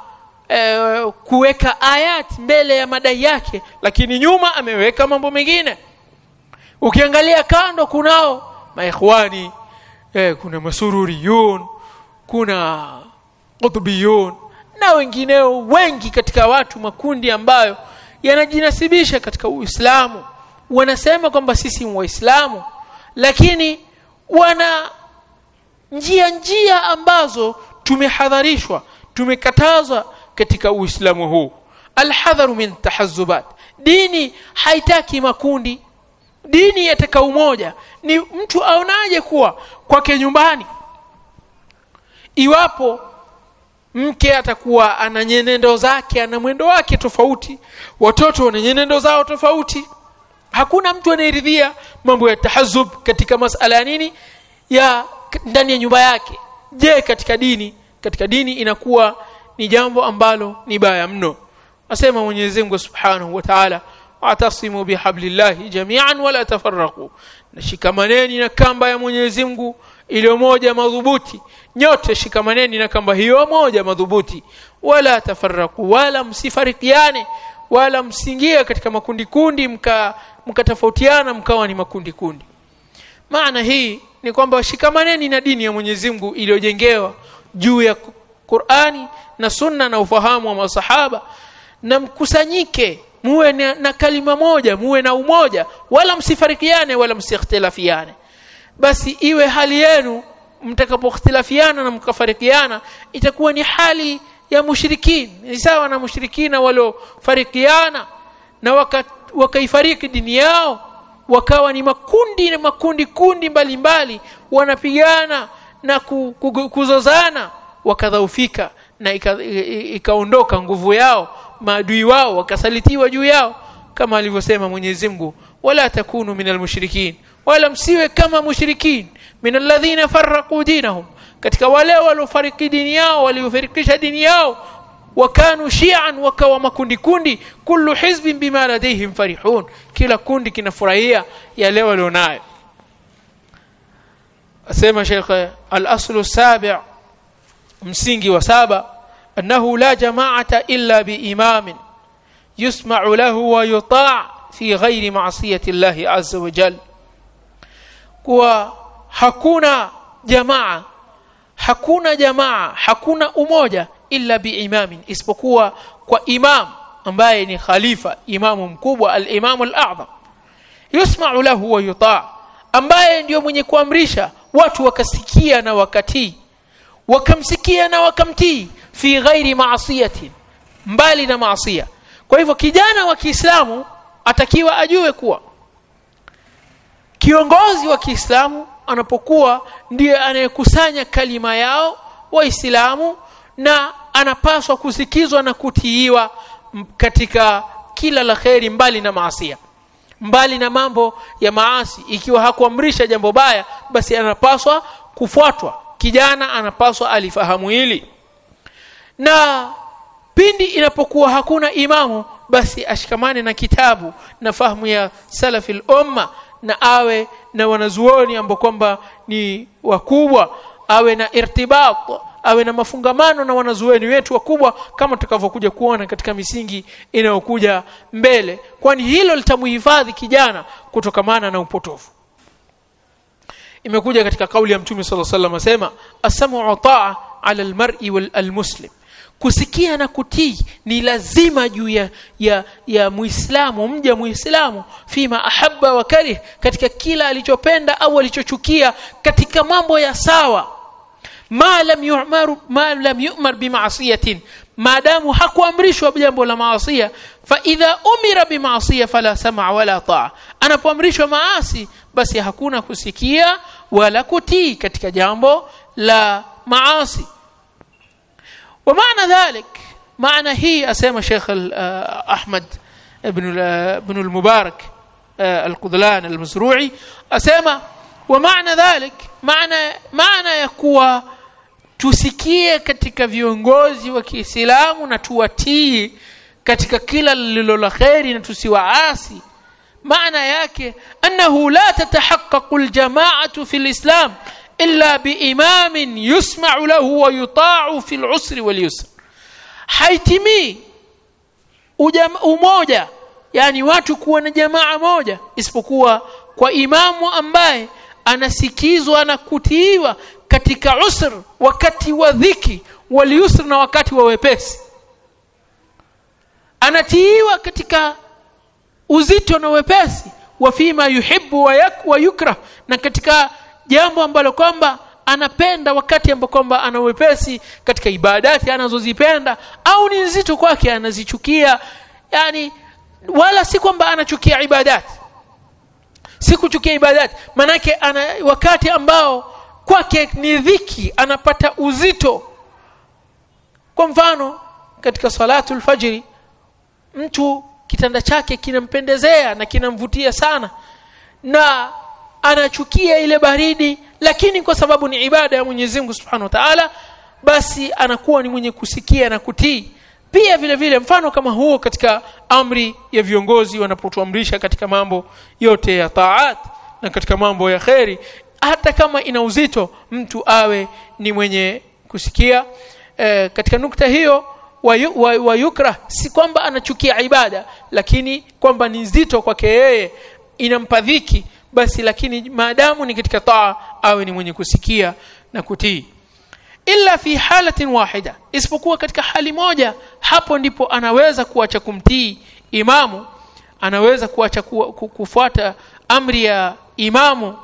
e, kuweka ayat mbele ya madai yake lakini nyuma ameweka mambo mengine. Ukiangalia kando kunao maikhwani eh, kuna masururiyun kuna qutbiyun na wengineo wengi katika watu makundi ambayo yanajinasibisha katika Uislamu. Wanasema kwamba sisi ni waislamu lakini wana njia njia ambazo tumehadharishwa tumekatazwa katika Uislamu huu. Alhadharu min tahazzubat. Dini haitaki makundi dini yataka umoja ni mtu aonaje kuwa kwake nyumbani? Iwapo mke atakuwa ana nyenendo zake ana mwendo wake tofauti watoto wana nyenendo zao tofauti hakuna mtu anayeridhia mambo ya tahazub katika masala ya nini? Ya ndani ya nyumba yake. Je katika dini katika dini inakuwa ni jambo ambalo ni baya mno? Asema Mwenyezi Mungu Subhanahu wa Ta'ala atasimu bihablillahi jami'an wala tafarraqu. Nashikamaneni na kamba ya Mwenyezi Mungu iliyo moja madhubuti. Nyote shikamaneni na kamba hiyo moja madhubuti. Wala tafarraqu wala msifarikiane wala msingie katika makundi kundi mka mkatofautiana mkawa ni makundi kundi maana hii ni kwamba shikamaneni na dini ya Mwenyezi Mungu iliyojengewa juu ya Qur'ani na sunna na ufahamu wa masahaba. Na mkusanyike muwe na, na kalima moja muwe na umoja wala msifarikiane wala msikhtilafiane. Basi iwe hali yenu mtakapokhtilafiana na mkafarikiana itakuwa ni hali ya mushrikin. Ni sawa na mushrikina waliofarikiana na waka, wakaifariki dini yao wakawa ni makundi na makundi kundi mbalimbali mbali, wanapigana na ku, ku, kuzozana wakadhaufika na ikaondoka ika nguvu yao maadui wao wakasalitiwa juu yao kama alivyosema Mwenyezi Mungu wala takunu minal mushrikin wala msiwe kama mushrikin min alladhina farraqu dinahum katika wale waliofariki dini yao waliofarikisha dini yao wakanu shi'an wakawa makundi kundi kullu hizbin bima ladayhim farihun kila kundi kinafurahia yale walionayo. Asema Sheikh al-aslu msingi wa saba أنه لا جماعة إلا بإمام يسمع له ويطاع في غير معصية الله عز وجل. وحكونا جماعة حكونا جماعة حكونا أموجة إلا بإمام. إسبقوا وإمام أمبايني يعني خليفة إمام كوب الإمام الأعظم. يسمع له ويطاع. أمبايني يعني يوم يكوام ريشة واتوا كسكيانا وكتي وكمسكيانا وكمتي fi ghairi maasiyatin mbali na maasia kwa hivyo kijana wa Kiislamu atakiwa ajue kuwa kiongozi wa Kiislamu anapokuwa ndiye anayekusanya kalima yao waislamu na anapaswa kusikizwa na kutiiwa katika kila la kheri mbali na maasia mbali na mambo ya maasi ikiwa hakuamrisha jambo baya basi anapaswa kufuatwa. Kijana anapaswa alifahamu hili na pindi inapokuwa hakuna imamu basi ashikamane na kitabu na fahamu ya salafil umma na awe na wanazuoni ambao kwamba ni wakubwa awe na irtibat awe na mafungamano na wanazuoni wetu wakubwa kama tutakavyokuja kuona katika misingi inayokuja mbele kwani hilo litamhifadhi kijana kutokamana na upotofu. Imekuja katika kauli ya mtume sallallahu alaihi wasallam asema taa ala almar'i wal almuslim kusikia na kutii ni lazima juu ya ya, ya muislamu mja muislamu fima ahabba wa karih katika kila alichopenda au alichochukia katika mambo ya sawa. Ma lam yu'mar ma lam yu'mar bima'siyatin maadamu hakuamrishwa jambo la maasiya fa idha umira bima'siya fala sam'a wala ta'a. Anapoamrishwa maasi basi hakuna kusikia wala kutii katika jambo la maasi ومعنى ذلك معنى هي أسامة شيخ آه، أحمد بن المبارك آه، القذلان المزروعي. أسامة ومعنى ذلك معنى معنى يكوى تسكية كتك في ونغوزي وكي سلام نتواتي كتك كلا للو لخيري نتسوى عاسي معنى ياكي أنه لا تتحقق الجماعة في الإسلام illa biimamin yusma'u lahu wa yuta'u fi usri wal yusr. Haitimii umoja yani watu kuwa na jamaa moja isipokuwa kwa imamu ambaye anasikizwa na kutiiwa katika usr wakati wa dhiki wal yusr na wakati wa wepesi. Anatiiwa katika uzito na wepesi wa fima yuhibbu wa, yak, wa yukrah na katika jambo ambalo kwamba anapenda wakati ambapo kwamba ana wepesi katika ibadati anazozipenda au ni nzito kwake anazichukia. Yani wala si kwamba anachukia ibadati. Si kuchukia ibadati. Manake ana wakati ambao kwake ni dhiki anapata uzito. Kwa mfano katika salatu lfajiri mtu kitanda chake kinampendezea na kinamvutia sana. Na anachukia ile baridi lakini kwa sababu ni ibada ya Mwenyezi Mungu Subhanahu wa Ta'ala basi anakuwa ni mwenye kusikia na kutii. Pia vile vile mfano kama huo katika amri ya viongozi wanapotuamrisha katika mambo yote ya taat na katika mambo ya kheri hata kama ina uzito mtu awe ni mwenye kusikia. E, katika nukta hiyo wa, wa si kwamba anachukia ibada lakini kwamba ni nzito kwake yeye inampa dhiki basi lakini maadamu ni katika taa awe ni mwenye kusikia na kutii. Illa fi halatin wahida. Isipokuwa katika hali moja hapo ndipo anaweza kuacha kumtii imamu anaweza kuacha kufuata amri ya imamu.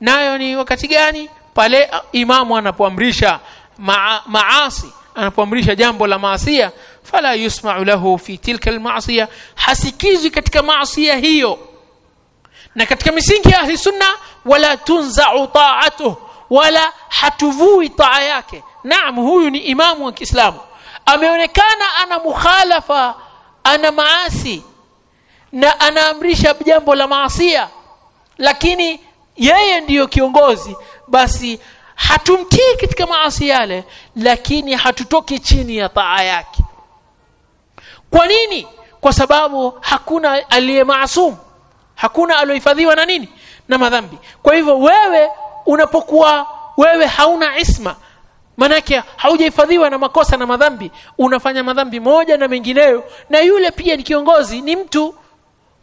Nayo ni wakati gani? Pale imamu anapoamrisha ma maasi anapoamrisha jambo la maasia fala yusma'u lahu fi tilka almaasiya. Hasikizwi katika maasia hiyo na katika misingi ya ahli sunna wala tunza'u taatuh wala hatuvui taa yake. Naam huyu ni imamu wa Kiislamu. Ameonekana ana mukhalafa ana maasi na anaamrisha jambo la maasia lakini yeye ndiyo kiongozi basi hatumtii katika maasi yale lakini hatutoki chini ya taa yake. Kwa nini? Kwa sababu hakuna aliye maasum hakuna aliohifadhiwa na nini? Na madhambi. Kwa hivyo wewe unapokuwa wewe hauna isma manake haujahifadhiwa na makosa na madhambi unafanya madhambi moja na mengineyo na yule pia ni kiongozi ni mtu.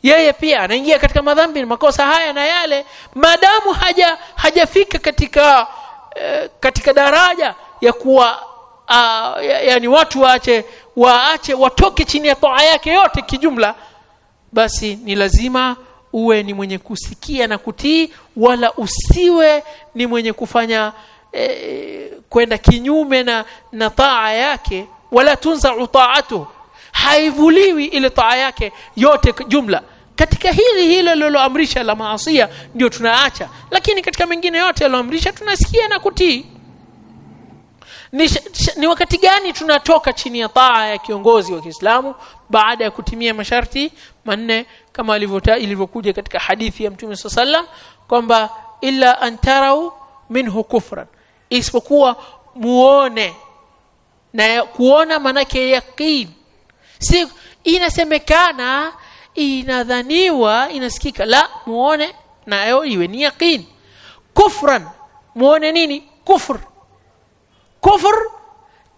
Yeye pia anaingia katika madhambi na makosa haya na yale. Madamu haja hajafika katika eh, katika daraja ya kuwa uh, yani watu waache waache watoke chini ya toa yake yote kijumla basi ni lazima uwe ni mwenye kusikia na kutii wala usiwe ni mwenye kufanya e, kwenda kinyume na na taa yake wala tunza utaatu haivuliwi ile taa yake yote jumla. Katika hili hilo liloamrisha la maasia ndio tunaacha. Lakini katika mengine yote yaloamrisha tunasikia na kutii. Ni, ni wakati gani tunatoka chini ya taa ya kiongozi wa Kiislamu baada ya kutimia masharti manne kama ilivyokuja katika hadithi ya Mtume sallam kwamba illa antarau minhu kufran isipokuwa muone na kuona manake yaqin. Si inasemekana inadhaniwa inasikika la muone nayo iwe ni yaqin. Kufran muone nini? Kufr. Kufr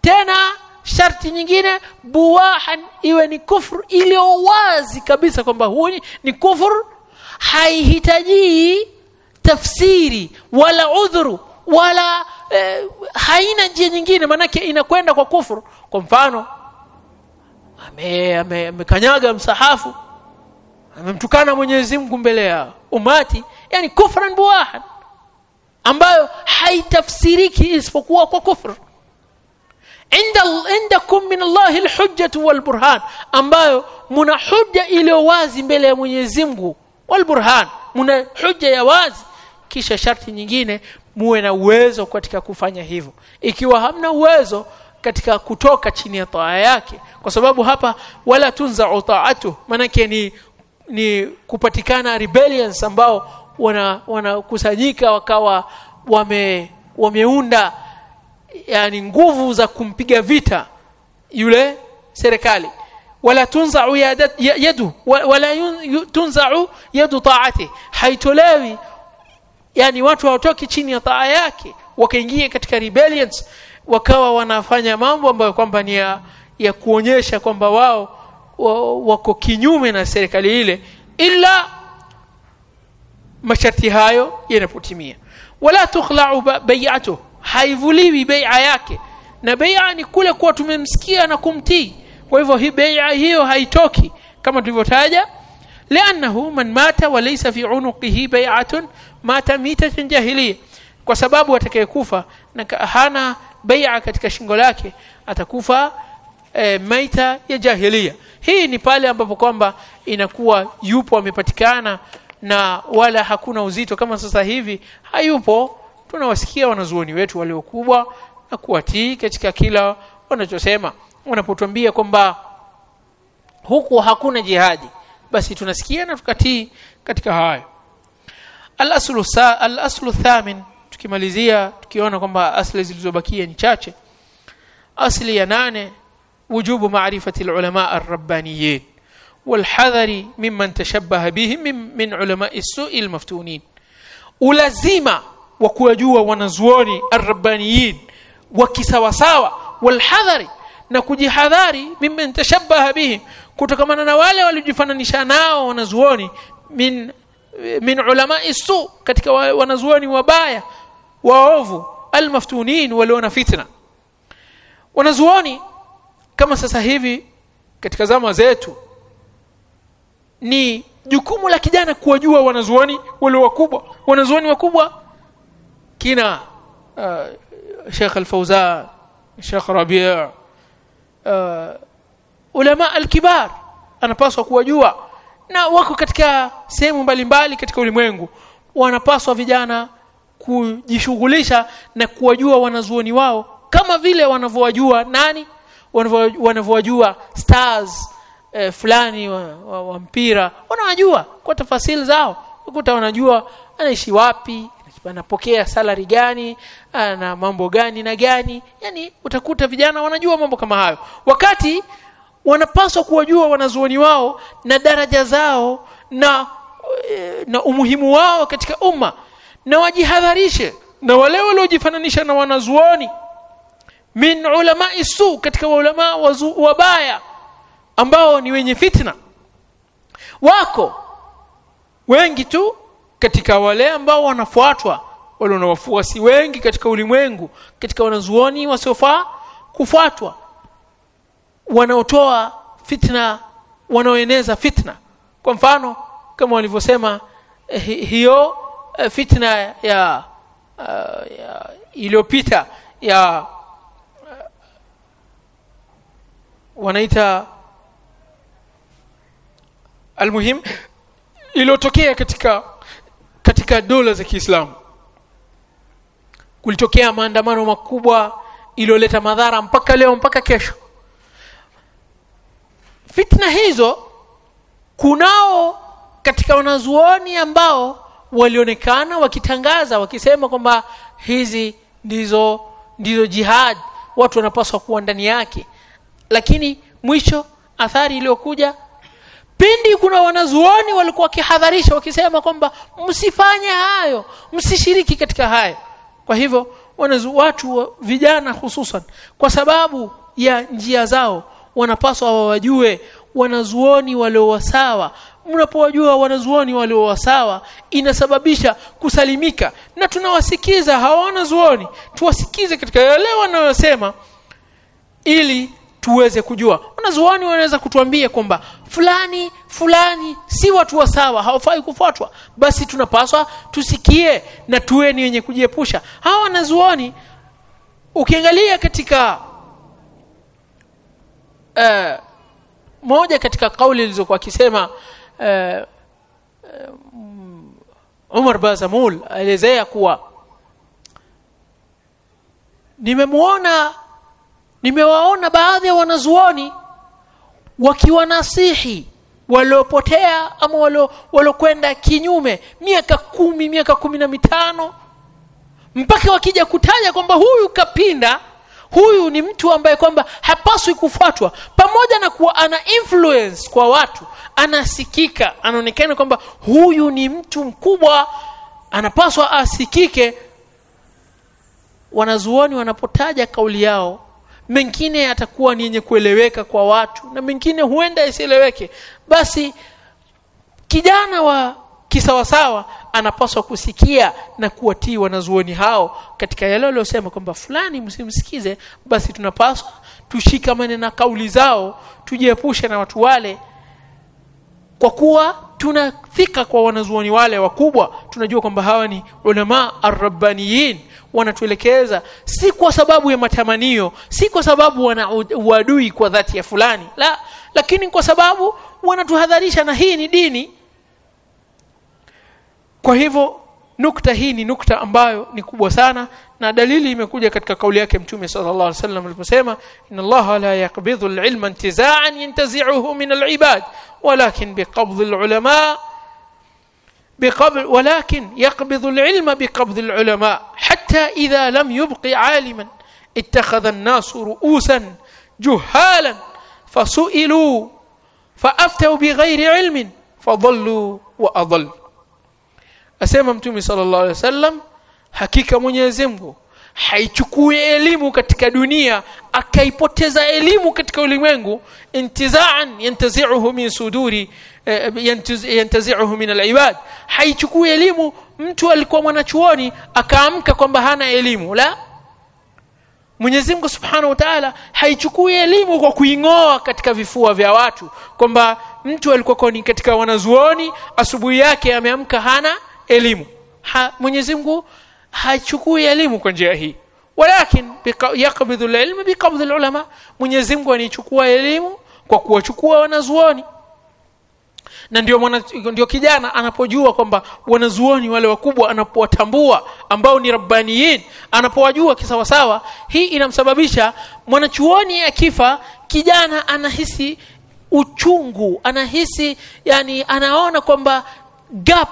tena sharti nyingine buwahan iwe ni kufr iliyo wazi kabisa kwamba huu ni kufr haihitaji tafsiri wala udhuru wala eh, haina njia nyingine manake inakwenda kwa kufuru kwa mfano amekanyaga ame, ame msahafu amemtukana Mwenyezi Mungu mbele ya umati yani kufran buwahan ambayo haitafsiriki isipokuwa kwa kufru inda indakum min Allah alhujjatu walburhan ambayo muna hujja iliyo wazi mbele ya Mwenyezi Mungu walburhan muna hujja ya wazi kisha sharti nyingine muwe na uwezo katika kufanya hivyo ikiwa hamna uwezo katika kutoka chini ya taa yake kwa sababu hapa wala tunza taatu manake ni ni kupatikana rebellions ambao wanakusanyika wana wakawa wame wameunda yani nguvu za kumpiga vita yule serikali. Wala tunza'u yadu wala tunza'u yadu ta'ati. Haitolewi yani watu hawatoki chini ya taa yake wakaingia katika rebellions wakawa wanafanya mambo ambayo kwamba ni ya, ya kuonyesha kwamba wao wako kinyume na serikali ile ila masharti hayo yanapotimia. Wala tukhla'u bai'atu haivuliwi beia yake. Na beia ni kule kuwa tumemsikia na kumtii. Kwa hivyo hii beia hiyo haitoki kama tulivyotaja. Liannahu man mata walaisa fi unuqihi bai'atun mata mitatan jahiliya. Kwa sababu atakayekufa na hana bai'a katika shingo lake atakufa e, maita ya jahiliya. Hii ni pale ambapo kwamba inakuwa yupo amepatikana na wala hakuna uzito. Kama sasa hivi hayupo tunawasikia wanazuoni wetu waliokubwa na kuwatii katika kila wanachosema wanapotuambia kwamba huku hakuna jihadi basi tunasikia na tukatii katika hayo al-aslu sa al-aslu thamin tukimalizia tukiona kwamba asli zilizobakia ni chache asli ya nane wujubu ma'rifati al-ulama ar-rabbaniyin والحذر ممن تشبه بهم من, من علماء السوء المفتونين ulazima wa kuwajua wanazuoni arrabaniyin wakisawasawa walhadhari na kujihadhari mimman tashabbaha bihi kutokamana na wale waliojifananisha nao wanazuoni min min ulamai su katika wanazuoni wabaya waovu almaftunin waliona fitna. Wanazuoni kama sasa hivi katika zama zetu ni jukumu la kijana kuwajua wanazuoni wale wakubwa. Wanazuoni wakubwa kina uh, Sheikh Al-Fawzan Sheikh Rabi' uh, ulama al-kibar anapaswa kuwajua na wako katika sehemu mbalimbali katika ulimwengu. Wanapaswa vijana kujishughulisha na kuwajua wanazuoni wao kama vile wanavyowajua nani? Wanavyowajua stars eh, fulani wa, wa, wa mpira. Wanawajua kwa tafasili zao. Ukuta wanajua anaishi wapi anapokea salari gani? Ana mambo gani na gani? Yani utakuta vijana wanajua mambo kama hayo. Wakati wanapaswa kuwajua wanazuoni wao na daraja zao na na umuhimu wao katika umma na wajihadharishe na wale waliojifananisha na wanazuoni. Min ulama su katika ulama wabaya ambao ni wenye fitna. Wako wengi tu katika wale ambao wanafuatwa wale wanawafuasi wafuasi wengi katika ulimwengu katika wanazuoni wasiofaa kufuatwa wanaotoa fitna wanaoeneza fitna. Kwa mfano kama walivyosema eh, hiyo eh, fitna ya, uh, ya iliyopita ya uh, wanaita almuhim iliyotokea katika katika dola za Kiislamu. Kulitokea maandamano makubwa iliyoleta madhara mpaka leo mpaka kesho. Fitna hizo kunao katika wanazuoni ambao walionekana wakitangaza wakisema kwamba hizi ndizo ndizo jihad watu wanapaswa kuwa ndani yake. Lakini mwisho athari iliyokuja pindi kuna wanazuoni walikuwa wakihadharisha wakisema kwamba msifanye hayo msishiriki katika hayo. Kwa hivyo wanazu, watu vijana hususan kwa sababu ya njia zao wanapaswa wawajue wanazuoni waliowasawa mnapowajua wanazuoni waliowasawa inasababisha kusalimika. Na tunawasikiza hawa wanazuoni tuwasikize katika yale wanayosema ili tuweze kujua. Wanazuoni wanaweza kutuambia kwamba fulani fulani si watu wa sawa hawafai kufuatwa. Basi tunapaswa tusikie na tuwe ni wenye kujiepusha. Hawa wanazuoni ukiangalia katika uh, moja katika kauli ilizokuwa akisema uh, um, Umar Bazamul aelezea kuwa nimemuona nimewaona baadhi ya wanazuoni wakiwanasihi waliopotea ama waliokwenda kinyume miaka kumi miaka kumi na mitano mpaka wakija kutaja kwamba huyu kapinda huyu ni mtu ambaye kwamba hapaswi kufuatwa pamoja na kuwa ana influence kwa watu anasikika anaonekana kwamba huyu ni mtu mkubwa anapaswa asikike. Wanazuoni wanapotaja kauli yao mengine yatakuwa ni yenye kueleweka kwa watu na mengine huenda isieleweke. Basi kijana wa kisawasawa anapaswa kusikia na kuwatii wanazuoni hao katika yale waliosema kwamba fulani msimsikize basi tunapaswa tushikamane na kauli zao tujiepushe na watu wale. Kwa kuwa tunafika kwa wanazuoni wale wakubwa tunajua kwamba hawa ni ulama arrabbaniyin wanatuelekeza si kwa sababu ya matamanio si kwa sababu wana uadui kwa dhati ya fulani. La lakini kwa sababu wanatuhadharisha na hii ni dini. Kwa hivyo nukta hii ni nukta ambayo ni kubwa sana na dalili imekuja katika kauli yake mtume sallallahu alaihi wasallam aliposema inna allaha la yaqbidhu alilma intiza'an yantazi'uhu min alibad walakin biqabdh alulama بقبض ولكن يقبض العلم بقبض العلماء حتى إذا لم يبقي عالما اتخذ الناس رؤوسا جهالا فسئلوا فأفتوا بغير علم فضلوا وأضل أسمى متومي صلى الله عليه وسلم؟ حكيك من يزمه حيتكوي علمه كتك دنيا أكيبوتزا علمه كتك علمه انتزاعا ينتزعه من صدوري yantazi'uhu min alibad. Haichukui elimu mtu alikuwa mwanachuoni akaamka kwamba hana elimu la? Mwenyezi Mungu Subhanahu wa Ta'ala haichukui elimu kwa kuingoa katika vifua vya watu kwamba mtu alikuwa ni katika wanazuoni asubuhi yake ameamka hana elimu. Ha, Mwenyezi Mungu hachukui elimu kwa njia hii. Walakin yakbidhu alilm biqabdhi alulama. Mwenyezi Mungu anichukua elimu kwa kuwachukua wanazuoni na ndio mwana, ndio kijana anapojua kwamba wanazuoni wale wakubwa anapowatambua ambao ni rabbaniyin anapowajua kisawasawa hii inamsababisha mwanachuoni akifa kijana anahisi uchungu anahisi yani anaona kwamba gap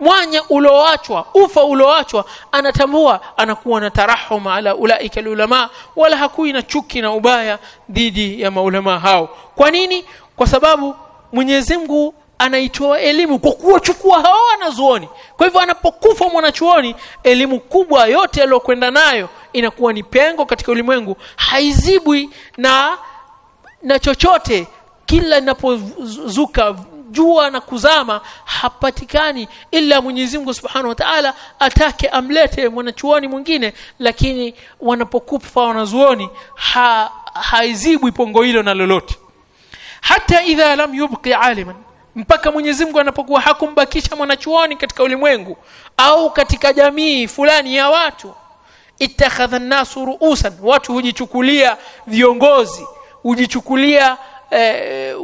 mwanya ulioachwa ufa ulioachwa anatambua anakuwa na tarahum ala ulaika ulama wala hakui na chuki na ubaya dhidi ya maulama hao. Kwa nini? Kwa sababu Mwenyezi Mungu anaitoa elimu kwa kuwachukua hao wanazuoni. Kwa hivyo anapokufa mwanachuoni elimu kubwa yote aliyokwenda nayo inakuwa ni pengo katika ulimwengu haizibwi na na chochote. Kila inapozuka jua na kuzama hapatikani ila Mwenyezi Mungu Subhanahu wa Ta'ala atake amlete mwanachuoni mwingine lakini wanapokufa wanazuoni ha, haizibwi pongo hilo na lolote. Hata idha lam yubqi aliman mpaka Mwenyezi Mungu anapokuwa hakumbakisha mwanachuoni katika ulimwengu au katika jamii fulani ya watu. Ittakhadha an-nasu ru'usan watu hujichukulia viongozi hujichukulia eh,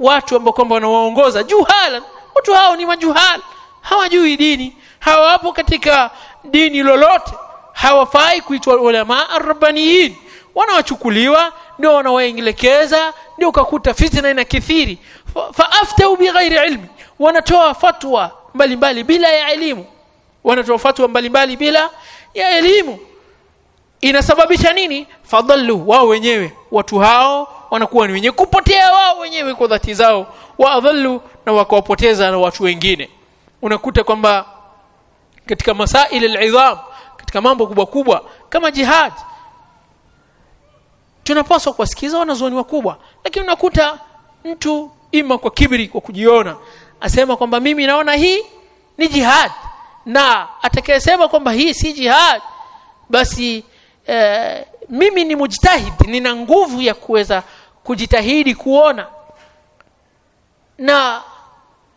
watu ambao kwamba wanawaongoza juhala watu hao ni majuhala hawajui dini hawapo katika dini lolote hawafai kuitwa ulama arbaniin wanawachukuliwa ndio wanawaelekeza ndio ukakuta fitna ina kithiri fa aftau bighairi ilmi. Wanatoa fatwa mbalimbali bila ya elimu. Wanatoa fatwa mbalimbali bila ya elimu. Inasababisha nini? Fadhallu wao wenyewe. Watu hao wanakuwa ni wenye kupotea wao wenyewe kwa dhati zao. Waadhallu na wakawapoteza na watu wengine. Unakuta kwamba katika masail alizam katika mambo kubwa kubwa kama jihad tunapaswa kuwasikiza wanazuoni wakubwa. Lakini unakuta mtu ima kwa kibri kwa kujiona. Asema kwamba mimi naona hii ni jihad. Na atakayesema kwamba hii si jihad basi eh, mimi ni mujtahid nina nguvu ya kuweza kujitahidi kuona. Na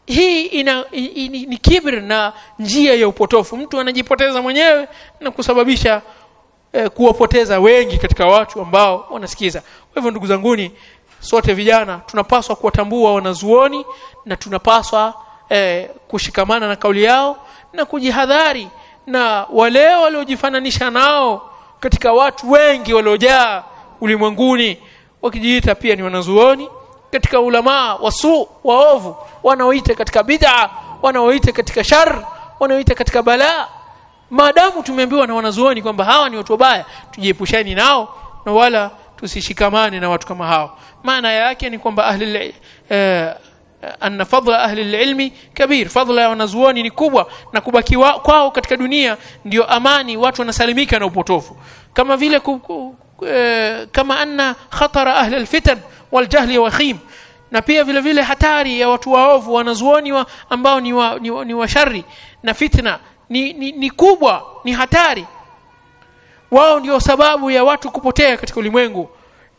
hii ina, ina, ni kibri na njia ya upotofu. Mtu anajipoteza mwenyewe na kusababisha eh, kuwapoteza wengi katika watu ambao wanasikiza. Kwa hivyo ndugu zanguni sote vijana tunapaswa kuwatambua wanazuoni na tunapaswa eh, kushikamana na kauli yao na kujihadhari na wale waliojifananisha nao katika watu wengi waliojaa ulimwenguni. Wakijiita pia ni wanazuoni katika ulamaa wasu waovu wanaoita katika bid'a wanaoita katika shar wanaoita katika balaa maadamu tumeambiwa na wanazuoni kwamba hawa ni watu wabaya tujiepushani nao na wala tusishikamane na watu kama hao. Maana yake ni kwamba ahli eh, anna fadla ahli ilmi kabir. Fadla ya wanazuoni ni kubwa na kubaki wa, kwao katika dunia ndio amani watu wanasalimika na upotofu. Kama vile ku, ku, eh, kama anna khatara ahli alfitan waljahli wakhim na pia vile vile hatari ya watu waovu wanazuoni wa, ambao ni wa, ni, ni wa shari na fitna ni, ni, ni kubwa ni hatari wao ndio sababu ya watu kupotea katika ulimwengu.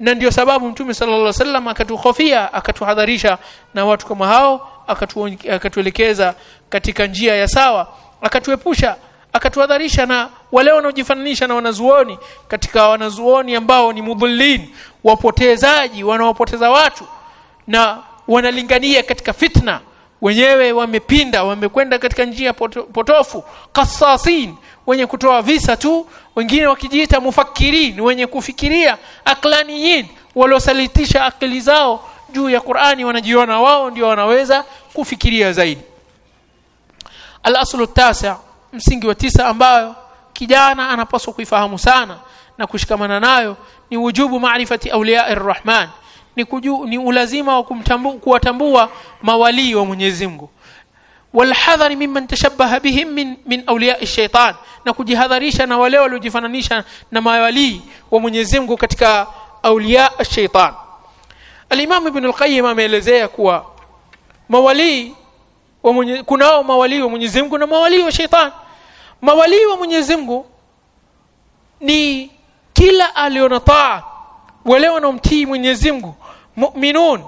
Na ndio sababu mtume sallallahu alaihi wasallam akatukhofia akatuhadharisha na watu kama hao akatu, akatuelekeza katika njia ya sawa akatuepusha akatuhadharisha na wale wanaojifananisha na wanazuoni katika wanazuoni ambao ni mudhillin wapotezaji wanaopoteza watu na wanalingania katika fitna. Wenyewe wamepinda wamekwenda katika njia potofu kasasin wenye kutoa visa tu wengine wakijiita mufakirin wenye kufikiria aklaniyin waliosalitisha akili zao juu ya Qur'ani wanajiona wao ndio wanaweza kufikiria zaidi. Al-aslu tasi msingi wa tisa ambayo kijana anapaswa kuifahamu sana na kushikamana nayo ni wujubu maarifati auliya ar-rahman ni, kuju, ni ulazima wa kuwatambua mawalii wa Mwenyezi Mungu walhadhari mimman tashabbaha bihim min, min awliya'i ash-shaytan na kujihadharisha na wale waliojifananisha na mawalii wa Mwenyezi Mungu katika awliya ash-shaytan Al-Imam Ibn al-Qayyim ameelezea kuwa mawalii wa mwenye, kunao mawalii wa Mwenyezi Mungu na mawalii wa shaytan mawalii wa Mwenyezi Mungu ni kila alionataa wale wanaomtii Mwenyezi Mungu mu'minun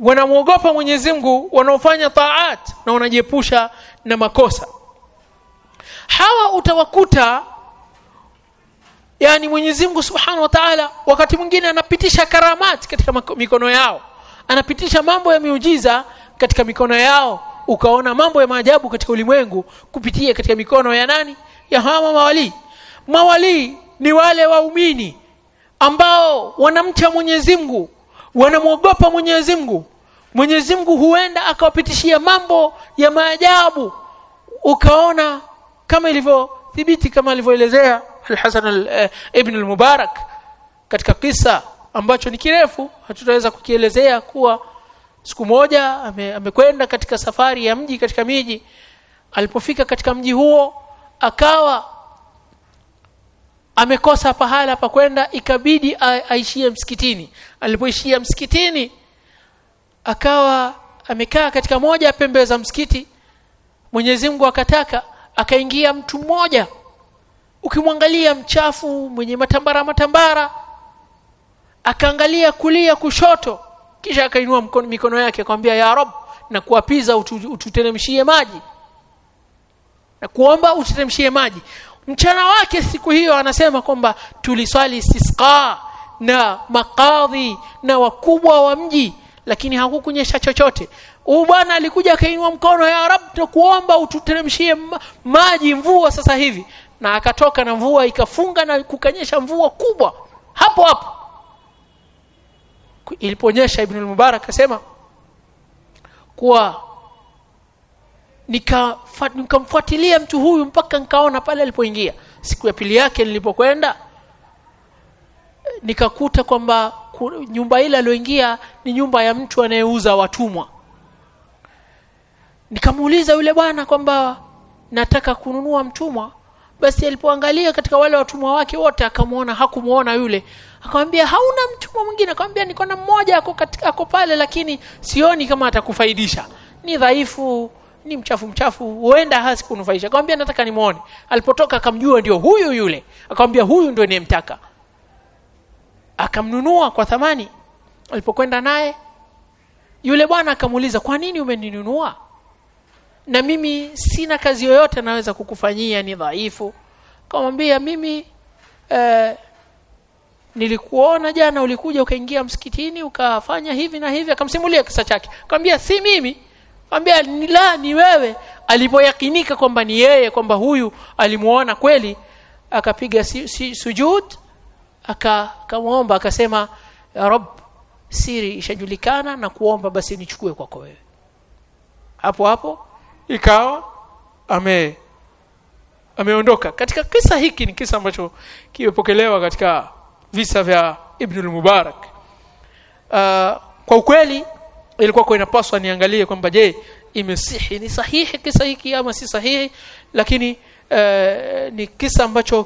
wanamwogopa Mwenyezi Mungu wanaofanya taat na wanajiepusha na makosa. Hawa utawakuta yani Mwenyezi Mungu Subhanahu wa Ta'ala wakati mwingine anapitisha karamat katika mikono yao. Anapitisha mambo ya miujiza katika mikono yao. Ukaona mambo ya maajabu katika ulimwengu kupitia katika mikono ya nani? Ya hawa mawali. Mawali ni wale waumini ambao wanamcha Mwenyezi Mungu wanamwogopa Mwenyezi Mungu. Mwenyezi Mungu huenda akawapitishia mambo ya maajabu. Ukaona kama ilivyothibiti kama alivyoelezea Al-Hasan al, ibn al-Mubarak katika kisa ambacho ni kirefu. Hatutaweza kukielezea kuwa siku moja amekwenda ame katika safari ya mji katika miji. Alipofika katika mji huo akawa amekosa pahala pa kwenda ikabidi aishie msikitini. Alipoishia msikitini akawa amekaa katika moja pembe za msikiti. Mwenyezi Mungu akataka akaingia mtu mmoja. Ukimwangalia mchafu mwenye matambara matambara akaangalia kulia kushoto. Kisha akainua mkono, mikono yake akamwambia ya Rob na kuapiza ututeremshie maji. Na kuomba ututeremshie maji mchana wake siku hiyo anasema kwamba tuliswali istisqa na makadhi na wakubwa wa mji lakini hakukunyesha chochote. Huyu bwana alikuja akainua mkono ya rab kuomba ututeremshie maji mvua sasa hivi. Na akatoka na mvua ikafunga na kukanyesha mvua kubwa. Hapo hapo iliponyesha ibn al-mubarak akasema kuwa nikamfuatilia nika mtu huyu mpaka nkaona pale alipoingia. Siku ya pili yake nilipokwenda nikakuta kwamba nyumba ile aliyoingia ni nyumba ya mtu anayeuza watumwa. Nikamuuliza yule bwana kwamba nataka kununua mtumwa? Basi alipoangalia katika wale watumwa wake wote akamwona hakumuona yule. Akamwambia hauna mtumwa mwingine? Akamwambia niko na mmoja ako katika ako pale lakini sioni kama atakufaidisha. Ni dhaifu ni mchafu mchafu huenda hasi kunufaisha. Akamwambia nataka nimuone alipotoka akamjua ndio huyu yule. Akamwambia huyu ndio niyemtaka. Akamnunua kwa thamani. Alipokwenda naye yule bwana akamuuliza kwa nini umeninunua? Na mimi sina kazi yoyote naweza kukufanyia ni dhaifu. Akamwambia mimi eh, nilikuona jana ulikuja ukaingia msikitini ukafanya hivi na hivi. Akamsimulia kisa chake. Akamwambia si mimi ni la ni wewe. Alipoyakinika kwamba ni yeye kwamba huyu alimuona kweli akapiga si, si, sujud akamwomba aka akasema ya rab siri ishajulikana na kuomba basi nichukue kwako wewe. Hapo hapo ikawa ame ameondoka. Katika kisa hiki ni kisa ambacho kimepokelewa katika visa vya Ibn al-Mubarak uh, kwa ukweli ilikuwa kwa inapaswa niangalie kwamba je imesihi ni sahihi kisa hiki ama si sahihi? Lakini uh, ni kisa ambacho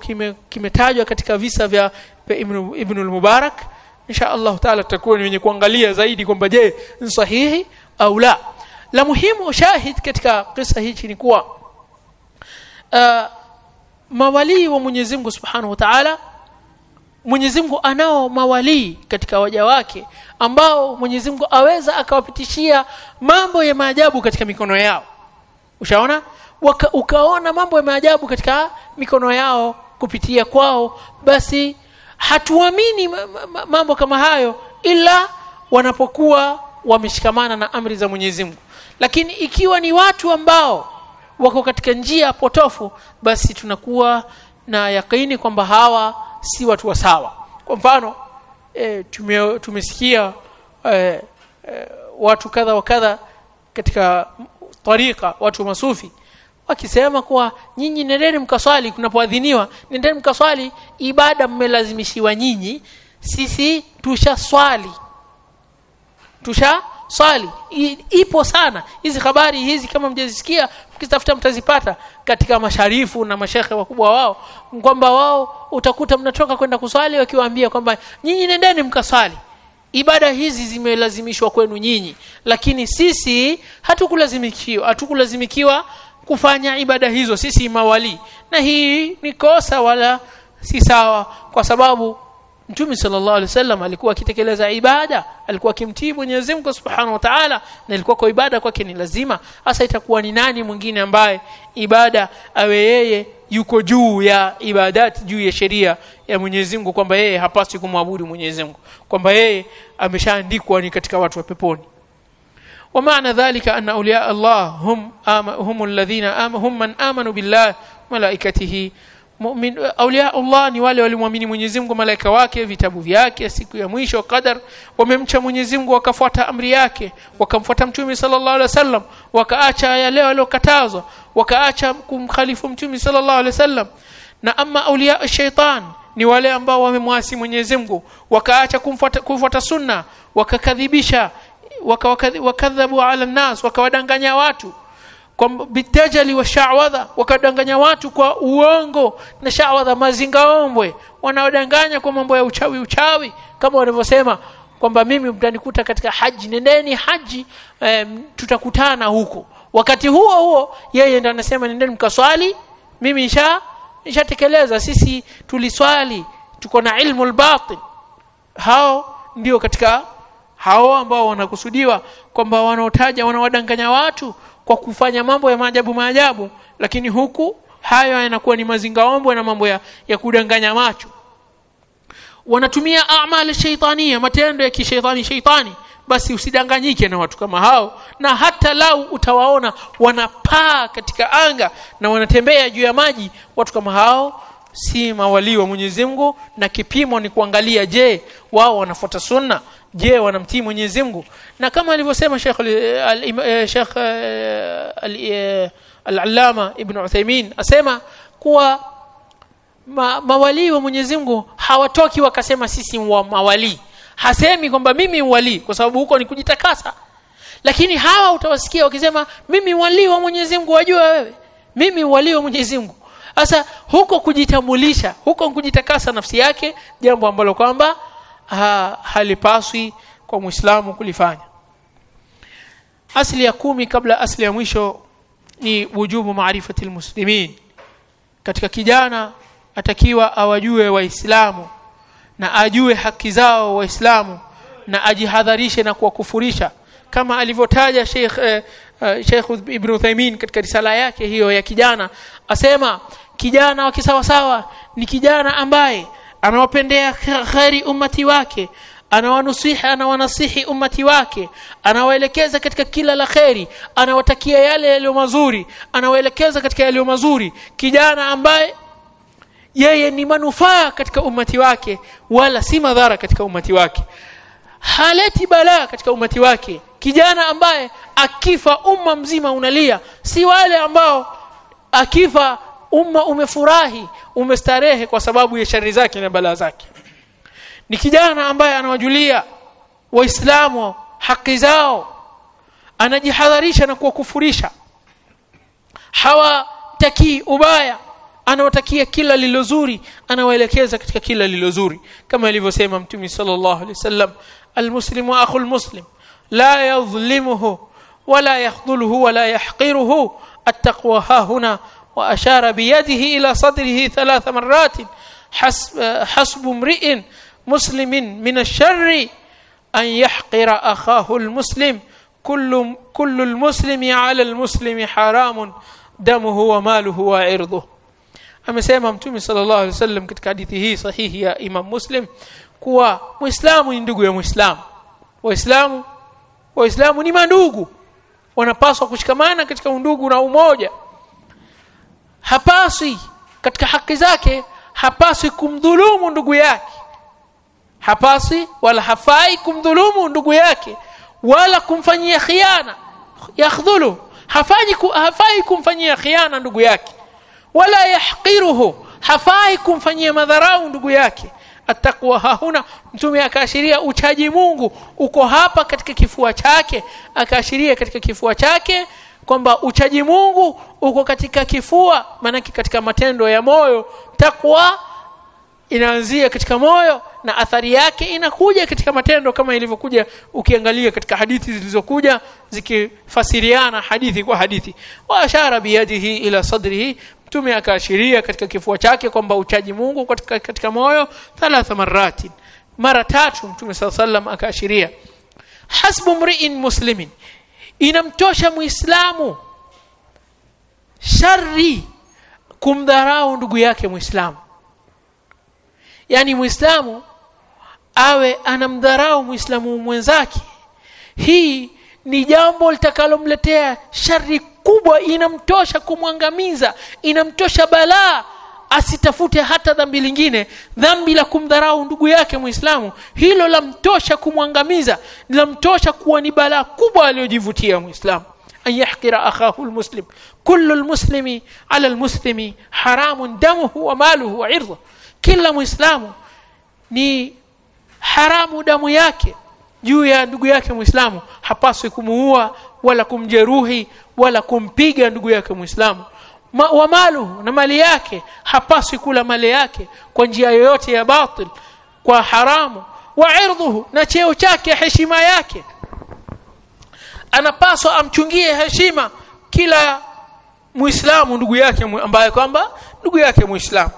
kimetajwa kime katika visa vya Ibn, Ibn al-Mubarak insha Allah taala tutakuwa ni wenye kuangalia zaidi kwamba je ni sahihi au la. La muhimu shahid katika kisa hichi ni kuwa uh, mawalii wa Mwenyezi Mungu Subhanahu wa Ta'ala Mwenyezi Mungu anao mawalii katika waja wake ambao Mwenyezi Mungu aweza akawapitishia mambo ya maajabu katika mikono yao. Ushaona? Waka, ukaona mambo ya maajabu katika mikono yao kupitia kwao basi hatuamini mambo kama hayo ila wanapokuwa wameshikamana na amri za Mwenyezi Mungu lakini ikiwa ni watu ambao wako katika njia potofu basi tunakuwa na yakini kwamba hawa si watu wa sawa. Kwa mfano e, tume, tumesikia e, e, watu kadha wa kadha katika tariqa watu masufi wakisema kuwa nyinyi nendeni mkaswali kunapoadhiniwa. Nendeni mkaswali ibada mmelazimishiwa nyinyi. Sisi tushaswali. Tusha swali ipo sana. Hizi habari hizi kama mjazisikia mkitafuta mtazipata katika masharifu na mashekhe wakubwa wao kwamba wao utakuta mnatoka kwenda kuswali wakiwaambia kwamba nyinyi nendeni mkaswali. Ibada hizi zimelazimishwa kwenu nyinyi lakini sisi hatukulazimikiwa hatukulazimikiwa kufanya ibada hizo. Sisi mawali na hii ni kosa wala si sawa kwa sababu mtume sallallahu alaihi wasallam alikuwa akitekeleza ibada alikuwa akimtii Mwenyezi Mungu Subhanahu wa Ta'ala na ilikuwa kwa ibada kwake ni lazima. Hasa itakuwa ni nani mwingine ambaye ibada awe yeye yuko juu ya ibadati juu ya sheria ya Mwenyezi Mungu kwamba yeye hapaswi kumwabudu Mwenyezi Mungu kwamba yeye ameshaandikwa ni katika watu wa peponi. Wa maana dhalika anna awliya Allah hum hum alladhina hum man amanu billahi malaikatihi mu'min aulia Allah ni wale walimwamini Mwenyezi Mungu malaika wake vitabu vyake siku ya mwisho qadar. Wamemcha Mwenyezi Mungu wakafuata amri yake wakamfuata mtume sallallahu alaihi wasallam wakaacha yale waliokatazwa wakaacha kumkhalifu mtume sallallahu alaihi wasallam. Na ama aulia shaitan ni wale ambao wamemwasi Mwenyezi Mungu wakaacha kumfuata kufuata sunna wakakadhibisha wakadhabu ala nas wakawadanganya watu kwa bitajali wa shawadha wakadanganya watu kwa uongo na shawadha mazingaombwe wanaodanganya kwa mambo ya uchawi uchawi kama wanavyosema kwamba mimi mtanikuta katika haji nendeni haji eh, tutakutana huko. Wakati huo huo yeye ndo anasema nendeni mkaswali mimi nisha nishatekeleza sisi tuliswali tuko na ilmu albatil. Hao ndio katika hao ambao wanakusudiwa kwamba wanaotaja wanawadanganya watu kwa kufanya mambo ya maajabu maajabu lakini huku hayo yanakuwa ni mazingaombwe na mambo ya, ya kudanganya macho. Wanatumia amali shaitania matendo ya kishaitani shaitani. Basi usidanganyike na watu kama hao na hata lau utawaona wanapaa katika anga na wanatembea juu ya maji watu kama hao si mawalii wa Mwenyezi Mungu na kipimo ni kuangalia je wao wanafuata sunna? Je wanamtii Mwenyezi Mungu? Na kama alivyosema Sheikh Sheikh al-Allama Ibn Uthaymeen asema kuwa ma, mawalii wa Mwenyezi Mungu hawatoki wakasema sisi wa mawalii. Hasemi kwamba mimi wali kwa sababu huko ni kujitakasa. Lakini hawa utawasikia wakisema mimi wali wa Mwenyezi Mungu wajua wewe mimi wali wa Mwenyezi Mungu sasa huko kujitambulisha huko kujitakasa nafsi yake jambo ambalo kwamba ha, halipaswi kwa Muislamu kulifanya. Asli ya kumi kabla asli ya mwisho ni wujubu maarifati almuslimin katika kijana atakiwa awajue waislamu na ajue haki zao waislamu na ajihadharishe na kuwakufurisha. Kama alivyotaja Sheikh eh, uh, Sheikh Ibn Uthaymeen katika risala yake hiyo ya kijana asema kijana wa kisawasawa ni kijana ambaye anawapendea kheri umati wake anawanusihi anawanasihi ummati wake anawaelekeza katika kila la kheri anawatakia yale yaliyo mazuri anawaelekeza katika yaliyo mazuri. Kijana ambaye yeye ni manufaa katika ummati wake wala si madhara katika ummati wake. Haleti balaa katika ummati wake. Kijana ambaye akifa umma mzima unalia. Si wale ambao akifa umma umefurahi umestarehe kwa sababu ya shari zake na balaa zake. Ni kijana ambaye anawajulia waislamu haki zao anajihadharisha na kuwakufurisha. Hawatakii ubaya anawatakia kila lilozuri anawaelekeza katika kila lilozuri kama alivyosema mtume sallallahu alaihi wasallam almuslimu akhul muslim la yadhlimuhu wala yakhdhuluhu wala yahqiruhu attaqwa hahuna وأشار بيده إلى صدره ثلاث مرات حسب, حسب امرئ مسلم من الشر أن يحقر أخاه المسلم كل, كل المسلم على المسلم حرام دمه وماله وعرضه amesema mtume sallallahu alaihi wasallam katika hadithi hii sahihi ya Imam Muslim kuwa Muislamu ni ndugu ya Muislamu Waislamu waislamu ni mandugu wanapaswa kushikamana katika undugu na umoja hapaswi katika haki zake hapaswi kumdhulumu ndugu yake. Hapaswi wala hafai kumdhulumu ndugu yake wala kumfanyia khiana yakhdhulu. Hafanyi hafai kumfanyia khiana ndugu yake. Wala yahqiruhu hafai kumfanyia madharau ndugu yake. Attaqwa hahuna. Mtume akaashiria uchaji Mungu. Uko hapa katika kifua chake. Akaashiria katika kifua chake kwamba uchaji Mungu uko katika kifua maanake katika matendo ya moyo takwa inaanzia katika moyo na athari yake inakuja katika matendo kama ilivyokuja ukiangalia katika hadithi zilizokuja zikifasiriana hadithi kwa hadithi. Wa ashara biyadihi ila sadrihi mtume akaashiria katika kifua chake kwamba uchaji Mungu katika, katika moyo thalatha marati mara tatu mtume sallallahu alaihi wasallam akaashiria. Hasbu mriin muslimin inamtosha muislamu. Shari kumdharau ndugu yake muislamu. Yani muislamu awe anamdharau muislamu mwenzake. Hii ni jambo litakalomletea shari kubwa. Inamtosha kumwangamiza. Inamtosha balaa asitafute hata dhambi lingine dhambi la kumdharau ndugu yake muislamu. Hilo lamtosha kumwangamiza lamtosha kuwa ni balaa kubwa aliyojivutia muislamu. An yahqira akhahu almuslim. Kullu almuslimi ala almuslimi haramun damuhu wa maluhu wa irduhu. Kila muislamu ni haramu damu yake juu ya ndugu yake muislamu. Hapaswi kumuua wala kumjeruhi wala kumpiga ndugu yake muislamu Ma, wa malu na mali yake hapaswi kula mali yake kwa njia yoyote ya batil kwa haramu wa irdhuhu na cheo chake heshima yake. Anapaswa amchungie heshima kila muislamu ndugu yake ambaye kwamba ndugu yake muislamu.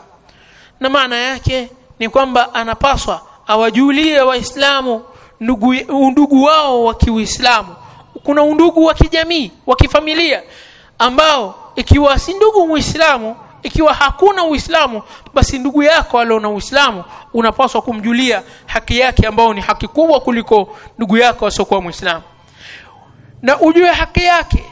Na maana yake ni kwamba anapaswa awajulie waislamu ndugu undugu wao wa kiuislamu. Kuna undugu wa kijamii wa kifamilia ambao ikiwa si ndugu muislamu ikiwa hakuna uislamu basi ndugu yako aliona uislamu unapaswa kumjulia haki yake ambayo ni haki kubwa kuliko ndugu yako asiokuwa muislamu. Na ujue haki yake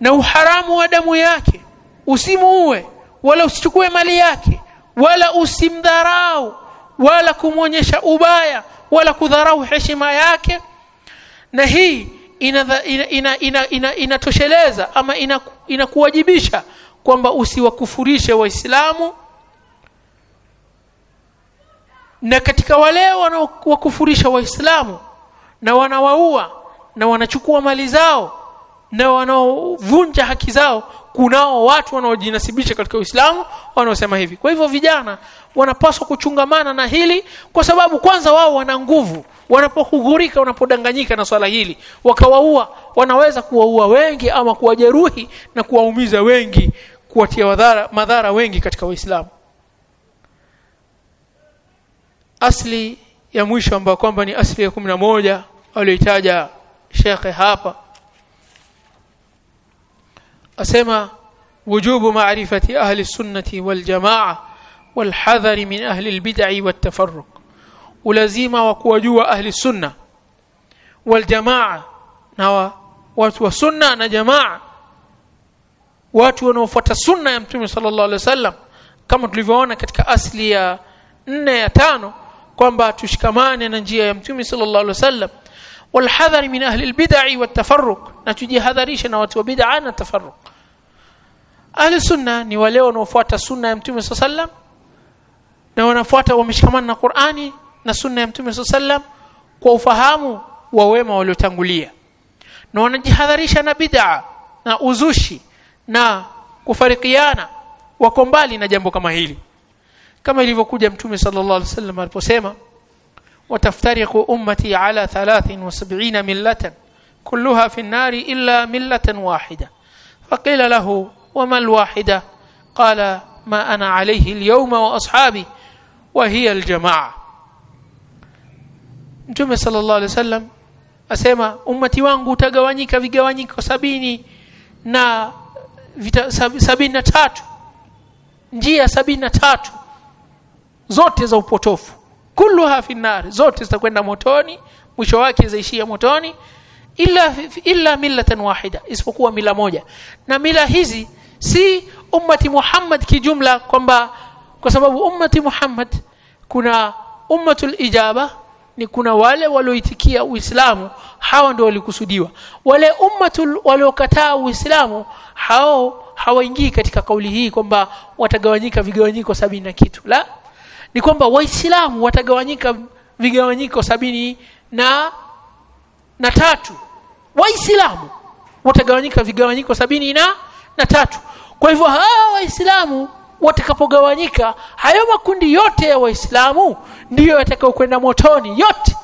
na uharamu wa damu yake usimuue wala usichukue mali yake wala usimdharau wala kumwonyesha ubaya wala kudharau heshima yake. Na hii inatosheleza ina, ina, ina, ina ama inakuwajibisha ina kwamba usiwakufurishe waislamu. Na katika wale wanaowakufurisha waislamu na wanawaua na wanachukua mali zao na wanaovunja haki zao kunao watu wanaojinasibisha katika Uislamu wanaosema hivi. Kwa hivyo vijana wanapaswa kuchungamana na hili kwa sababu kwanza wao wana nguvu. Wanapohudhurika, wanapodanganyika na swala hili, wakawaua, wanaweza kuwaua wengi ama kuwajeruhi na kuwaumiza wengi, kuwatia madhara, madhara wengi katika Uislamu. Asli ya mwisho ambayo kwamba ni asli ya kumi na moja shekhe hapa أسمى وجوب معرفة أهل السنة والجماعة والحذر من أهل البدع والتفرق ولزيم وكوجوا أهل السنة والجماعة نوا watu wa sunna na jamaa watu wanaofuata sunna ya mtume sallallahu alaihi wasallam kama tulivyoona katika asli ya nne ya tano kwamba tushikamane na njia ya mtume sallallahu alaihi wasallam والحذر من أهل البدع والتفرق نتجي هذريش watu wa bid'a na tafarruq ahli sunna ni wale wanaofuata sunna ya mtume sallam na wanafuata wameshikamana na Qur'ani na sunna ya mtume sallam kwa ufahamu wa wema waliotangulia. Na wanajihadharisha na bid'a na uzushi na kufarikiana wako mbali na jambo kama hili. Kama ilivyokuja mtume sallallahu alaihi wasallam aliposema wataftariqu ummati ala 73 millatan kulluha fi an-nari illa millatan wahida. Faqila lahu وما الواحدة قال ما أنا عليه اليوم وأصحابي وهي الجماعة Mtume sallallahu alaihi wasallam asema ummati wangu utagawanyika vigawanyiko sabini na vita, sab, sabini na tatu njia sabini na tatu zote za upotofu kulluha fi nar zote zitakwenda motoni mwisho wake zaishia motoni illa illa millatan wahida isipokuwa mila moja na mila hizi si ummati Muhammad kijumla kwamba kwa sababu ummati Muhammad kuna ummatul ijaba ni kuna wale walioitikia Uislamu hawa ndio walikusudiwa. Wale ummatul waliokataa Uislamu hao hawaingii katika kauli hii kwamba watagawanyika vigawanyiko sabini na kitu. La ni kwamba waislamu watagawanyika vigawanyiko sabini na na tatu. Waislamu watagawanyika vigawanyiko sabini na na tatu. Kwa hivyo hawa waislamu watakapogawanyika hayo makundi yote ya waislamu ndiyo yatakayokwenda motoni yote.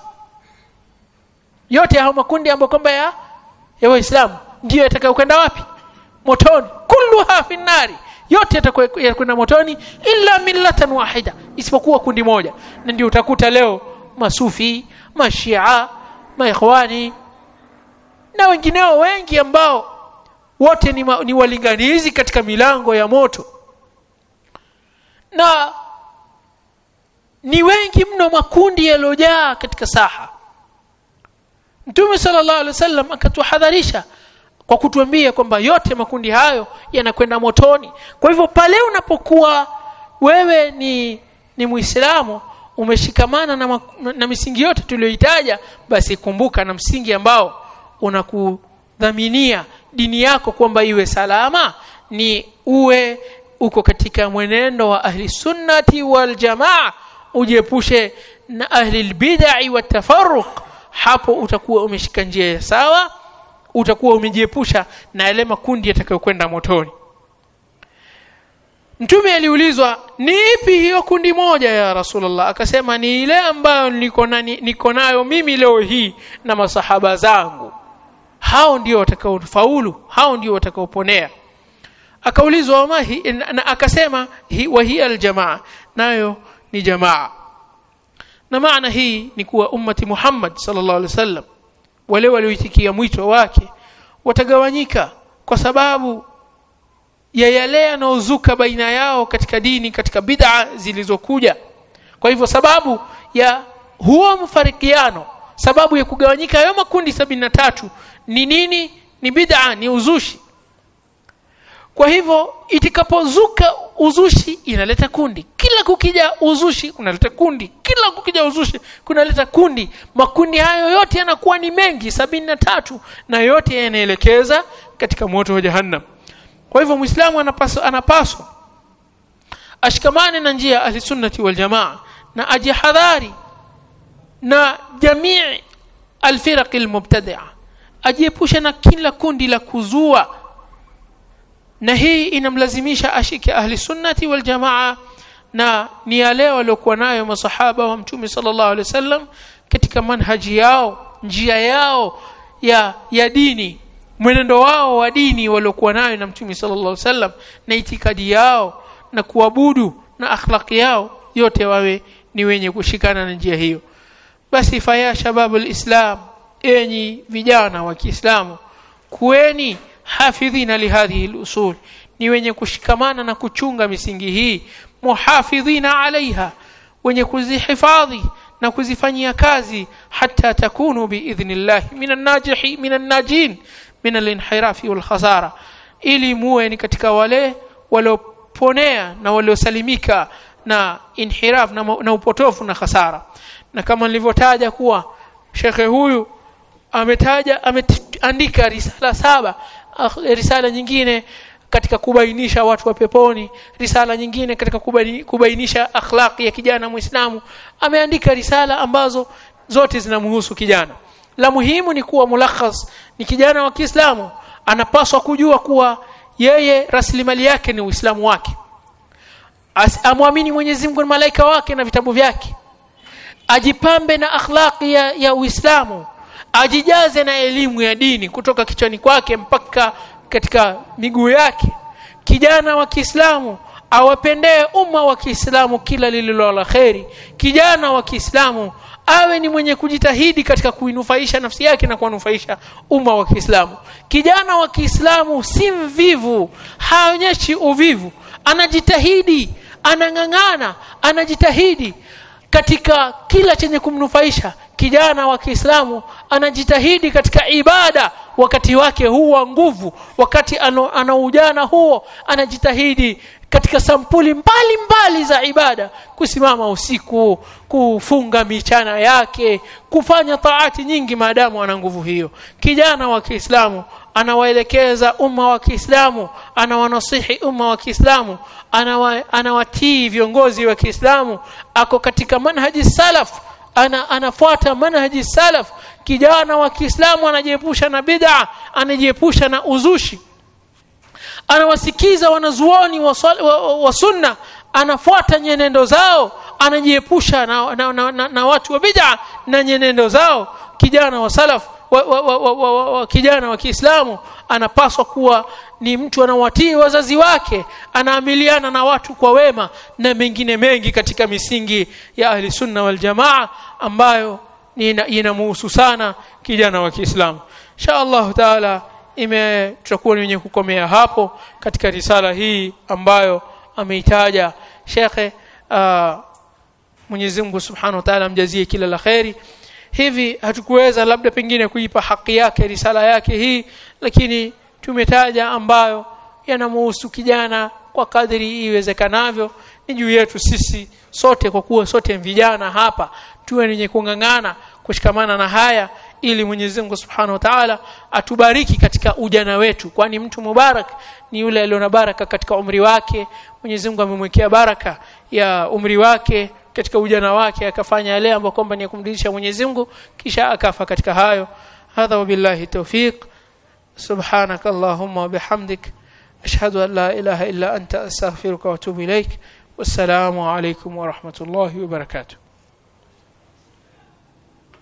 Yote hayo makundi ambayo kwamba ya ya waislamu ndiyo yatakayokwenda wapi? Motoni. Kulluha fi nari yote yatakwenda motoni illa millatan wahida isipokuwa kundi moja. Na ndio utakuta leo masufi mashia maikhwani na wengineo wengi ambao wote ni, ma, ni walinganizi katika milango ya moto. Na ni wengi mno makundi yaliyojaa katika saha. Mtume sallallahu alaihi wasallam akatuhadharisha kwa kutuambia kwamba yote makundi hayo yanakwenda motoni. Kwa hivyo pale unapokuwa wewe ni ni muislamu umeshikamana na, na misingi yote tuliyoitaja basi kumbuka na msingi ambao unakudhaminia dini yako kwamba iwe salama ni uwe uko katika mwenendo wa ahli sunnati wal jamaa ujiepushe na ahli bid'ah wa tafarruq. Hapo utakuwa umeshika njia ya sawa utakuwa umejiepusha na yale makundi yatakayokwenda motoni. Mtume aliulizwa ni ipi hiyo kundi moja ya rasulullah? Akasema ni ile ambayo niko niko nayo mimi leo hii na masahaba zangu hao ndio watakaofaulu hao ndio watakaoponea. Akaulizwa wamahi na akasema hi, wa hiya aljamaa? Nayo ni jamaa. Na maana hii ni kuwa ummati Muhammad sallallahu alaihi wasallam wale walioitikia mwito wake watagawanyika kwa sababu ya yale yanayozuka baina yao katika dini katika bid'a zilizokuja. Kwa hivyo sababu ya huo mfarikiano sababu ya kugawanyika hayo makundi sabini na tatu ni nini? Ni bid'a ni uzushi. Kwa hivyo itikapozuka uzushi inaleta kundi. Kila kukija uzushi kunaleta kundi. Kila kukija uzushi kunaleta kundi. Makundi hayo yote yanakuwa ni mengi sabini na tatu na yote yanaelekeza katika moto wa jahannam. Kwa hivyo muislamu anapaswa anapaswa ashikamane na njia ahlisunnati waljamaa na ajihadhari na jamii alfiraq almubtadia ajiepushe na kila kundi la kuzua. Na hii inamlazimisha ashike ahli sunnati wal jamaa na ni yale waliokuwa nayo masahaba wa mtume sallallahu alaihi wasallam katika manhaji yao njia yao ya ya dini mwenendo wao wa dini waliokuwa nayo na mtume sallallahu alaihi wasallam na itikadi yao na kuabudu na akhlaqi yao yote wawe ni wenye kushikana na njia hiyo basi faya shababu alislam enyi vijana wa Kiislamu kuweni hafidhina lihadhihi lusul ni wenye kushikamana na kuchunga misingi hii muhafidhina alaiha wenye kuzihifadhi na kuzifanyia kazi hata takunu biidhnillah minan najihi minan najin min alinhirafi wal khasara ili muwe ni katika wale walioponea na waliosalimika na inhiraf na upotofu na khasara na kama nilivyotaja kuwa shekhe huyu ametaja ameandika risala saba risala nyingine katika kubainisha watu wa peponi risala nyingine katika kubainisha akhlaqi ya kijana muislamu ameandika risala ambazo zote zinamhusu kijana. La muhimu ni kuwa mulakhas ni kijana wa Kiislamu anapaswa kujua kuwa yeye rasilimali yake ni Uislamu wake. Amwamini Mwenyezi Mungu na malaika wake na vitabu vyake ajipambe na akhlaqi ya, ya Uislamu ajijaze na elimu ya dini kutoka kichwani kwake mpaka katika miguu yake. Kijana wa Kiislamu awapendee umma wa Kiislamu kila lililo la kheri. Kijana wa Kiislamu awe ni mwenye kujitahidi katika kuinufaisha nafsi yake na kuwanufaisha umma wa Kiislamu. Kijana wa Kiislamu si mvivu haonyeshi uvivu. Anajitahidi anang'ang'ana anajitahidi katika kila chenye kumnufaisha kijana wa Kiislamu anajitahidi katika ibada wakati wake huu wa nguvu wakati ana, ana ujana huo anajitahidi katika sampuli mbalimbali mbali za ibada kusimama usiku kufunga michana yake kufanya taati nyingi maadamu ana nguvu hiyo. Kijana wa Kiislamu anawaelekeza umma wa Kiislamu anawanasihi umma wa Kiislamu anawa, anawatii viongozi wa Kiislamu. Ako katika manhaji salaf ana, anafuata manhaji salaf. Kijana wa Kiislamu anajiepusha na bid'a anajiepusha na uzushi. Anawasikiza wanazuoni wa, wa, wa sunna anafuata nyenendo zao anajiepusha na, na, na, na, na watu wa bid'a na nyenendo zao. Kijana wa salaf wa, wa, wa, wa, wa, wa, kijana wa Kiislamu anapaswa kuwa ni mtu anawatii wazazi wake anaamiliana na watu kwa wema na mengine mengi katika misingi ya ahli sunna wal jamaa ambayo inamuhusu sana kijana wa Kiislamu. Insha Allah taala ime tutakuwa ni wenye kukomea hapo katika risala hii ambayo ameitaja shekhe uh, Mwenyezi Mungu Subhanahu wa Ta'ala amjazie kila la kheri hivi hatukuweza labda pengine kuipa haki yake risala yake hii lakini tumetaja ambayo yanamuhusu kijana kwa kadri iwezekanavyo. Ni juu yetu sisi sote kwa kuwa sote vijana hapa. Tuwe wenye kung'ang'ana kushikamana na haya ili Mwenyezi Mungu Subhanahu wa Ta'ala atubariki katika ujana wetu. Kwani mtu mubarak ni yule aliona baraka katika umri wake. Mwenyezi Mungu amemwekea baraka ya umri wake katika ujana wake akafanya yale ambayo kwamba ni kumridhisha Mwenyezi Mungu kisha akafa katika hayo. Hadha wabillahi tawfiq. Subhanak allahumma wa bihamdik. Ashhadu an la ilaha illa anta astaghfiruka wa atubu ilaik wassalamu alaykum wa rahmatullahi wa barakatuh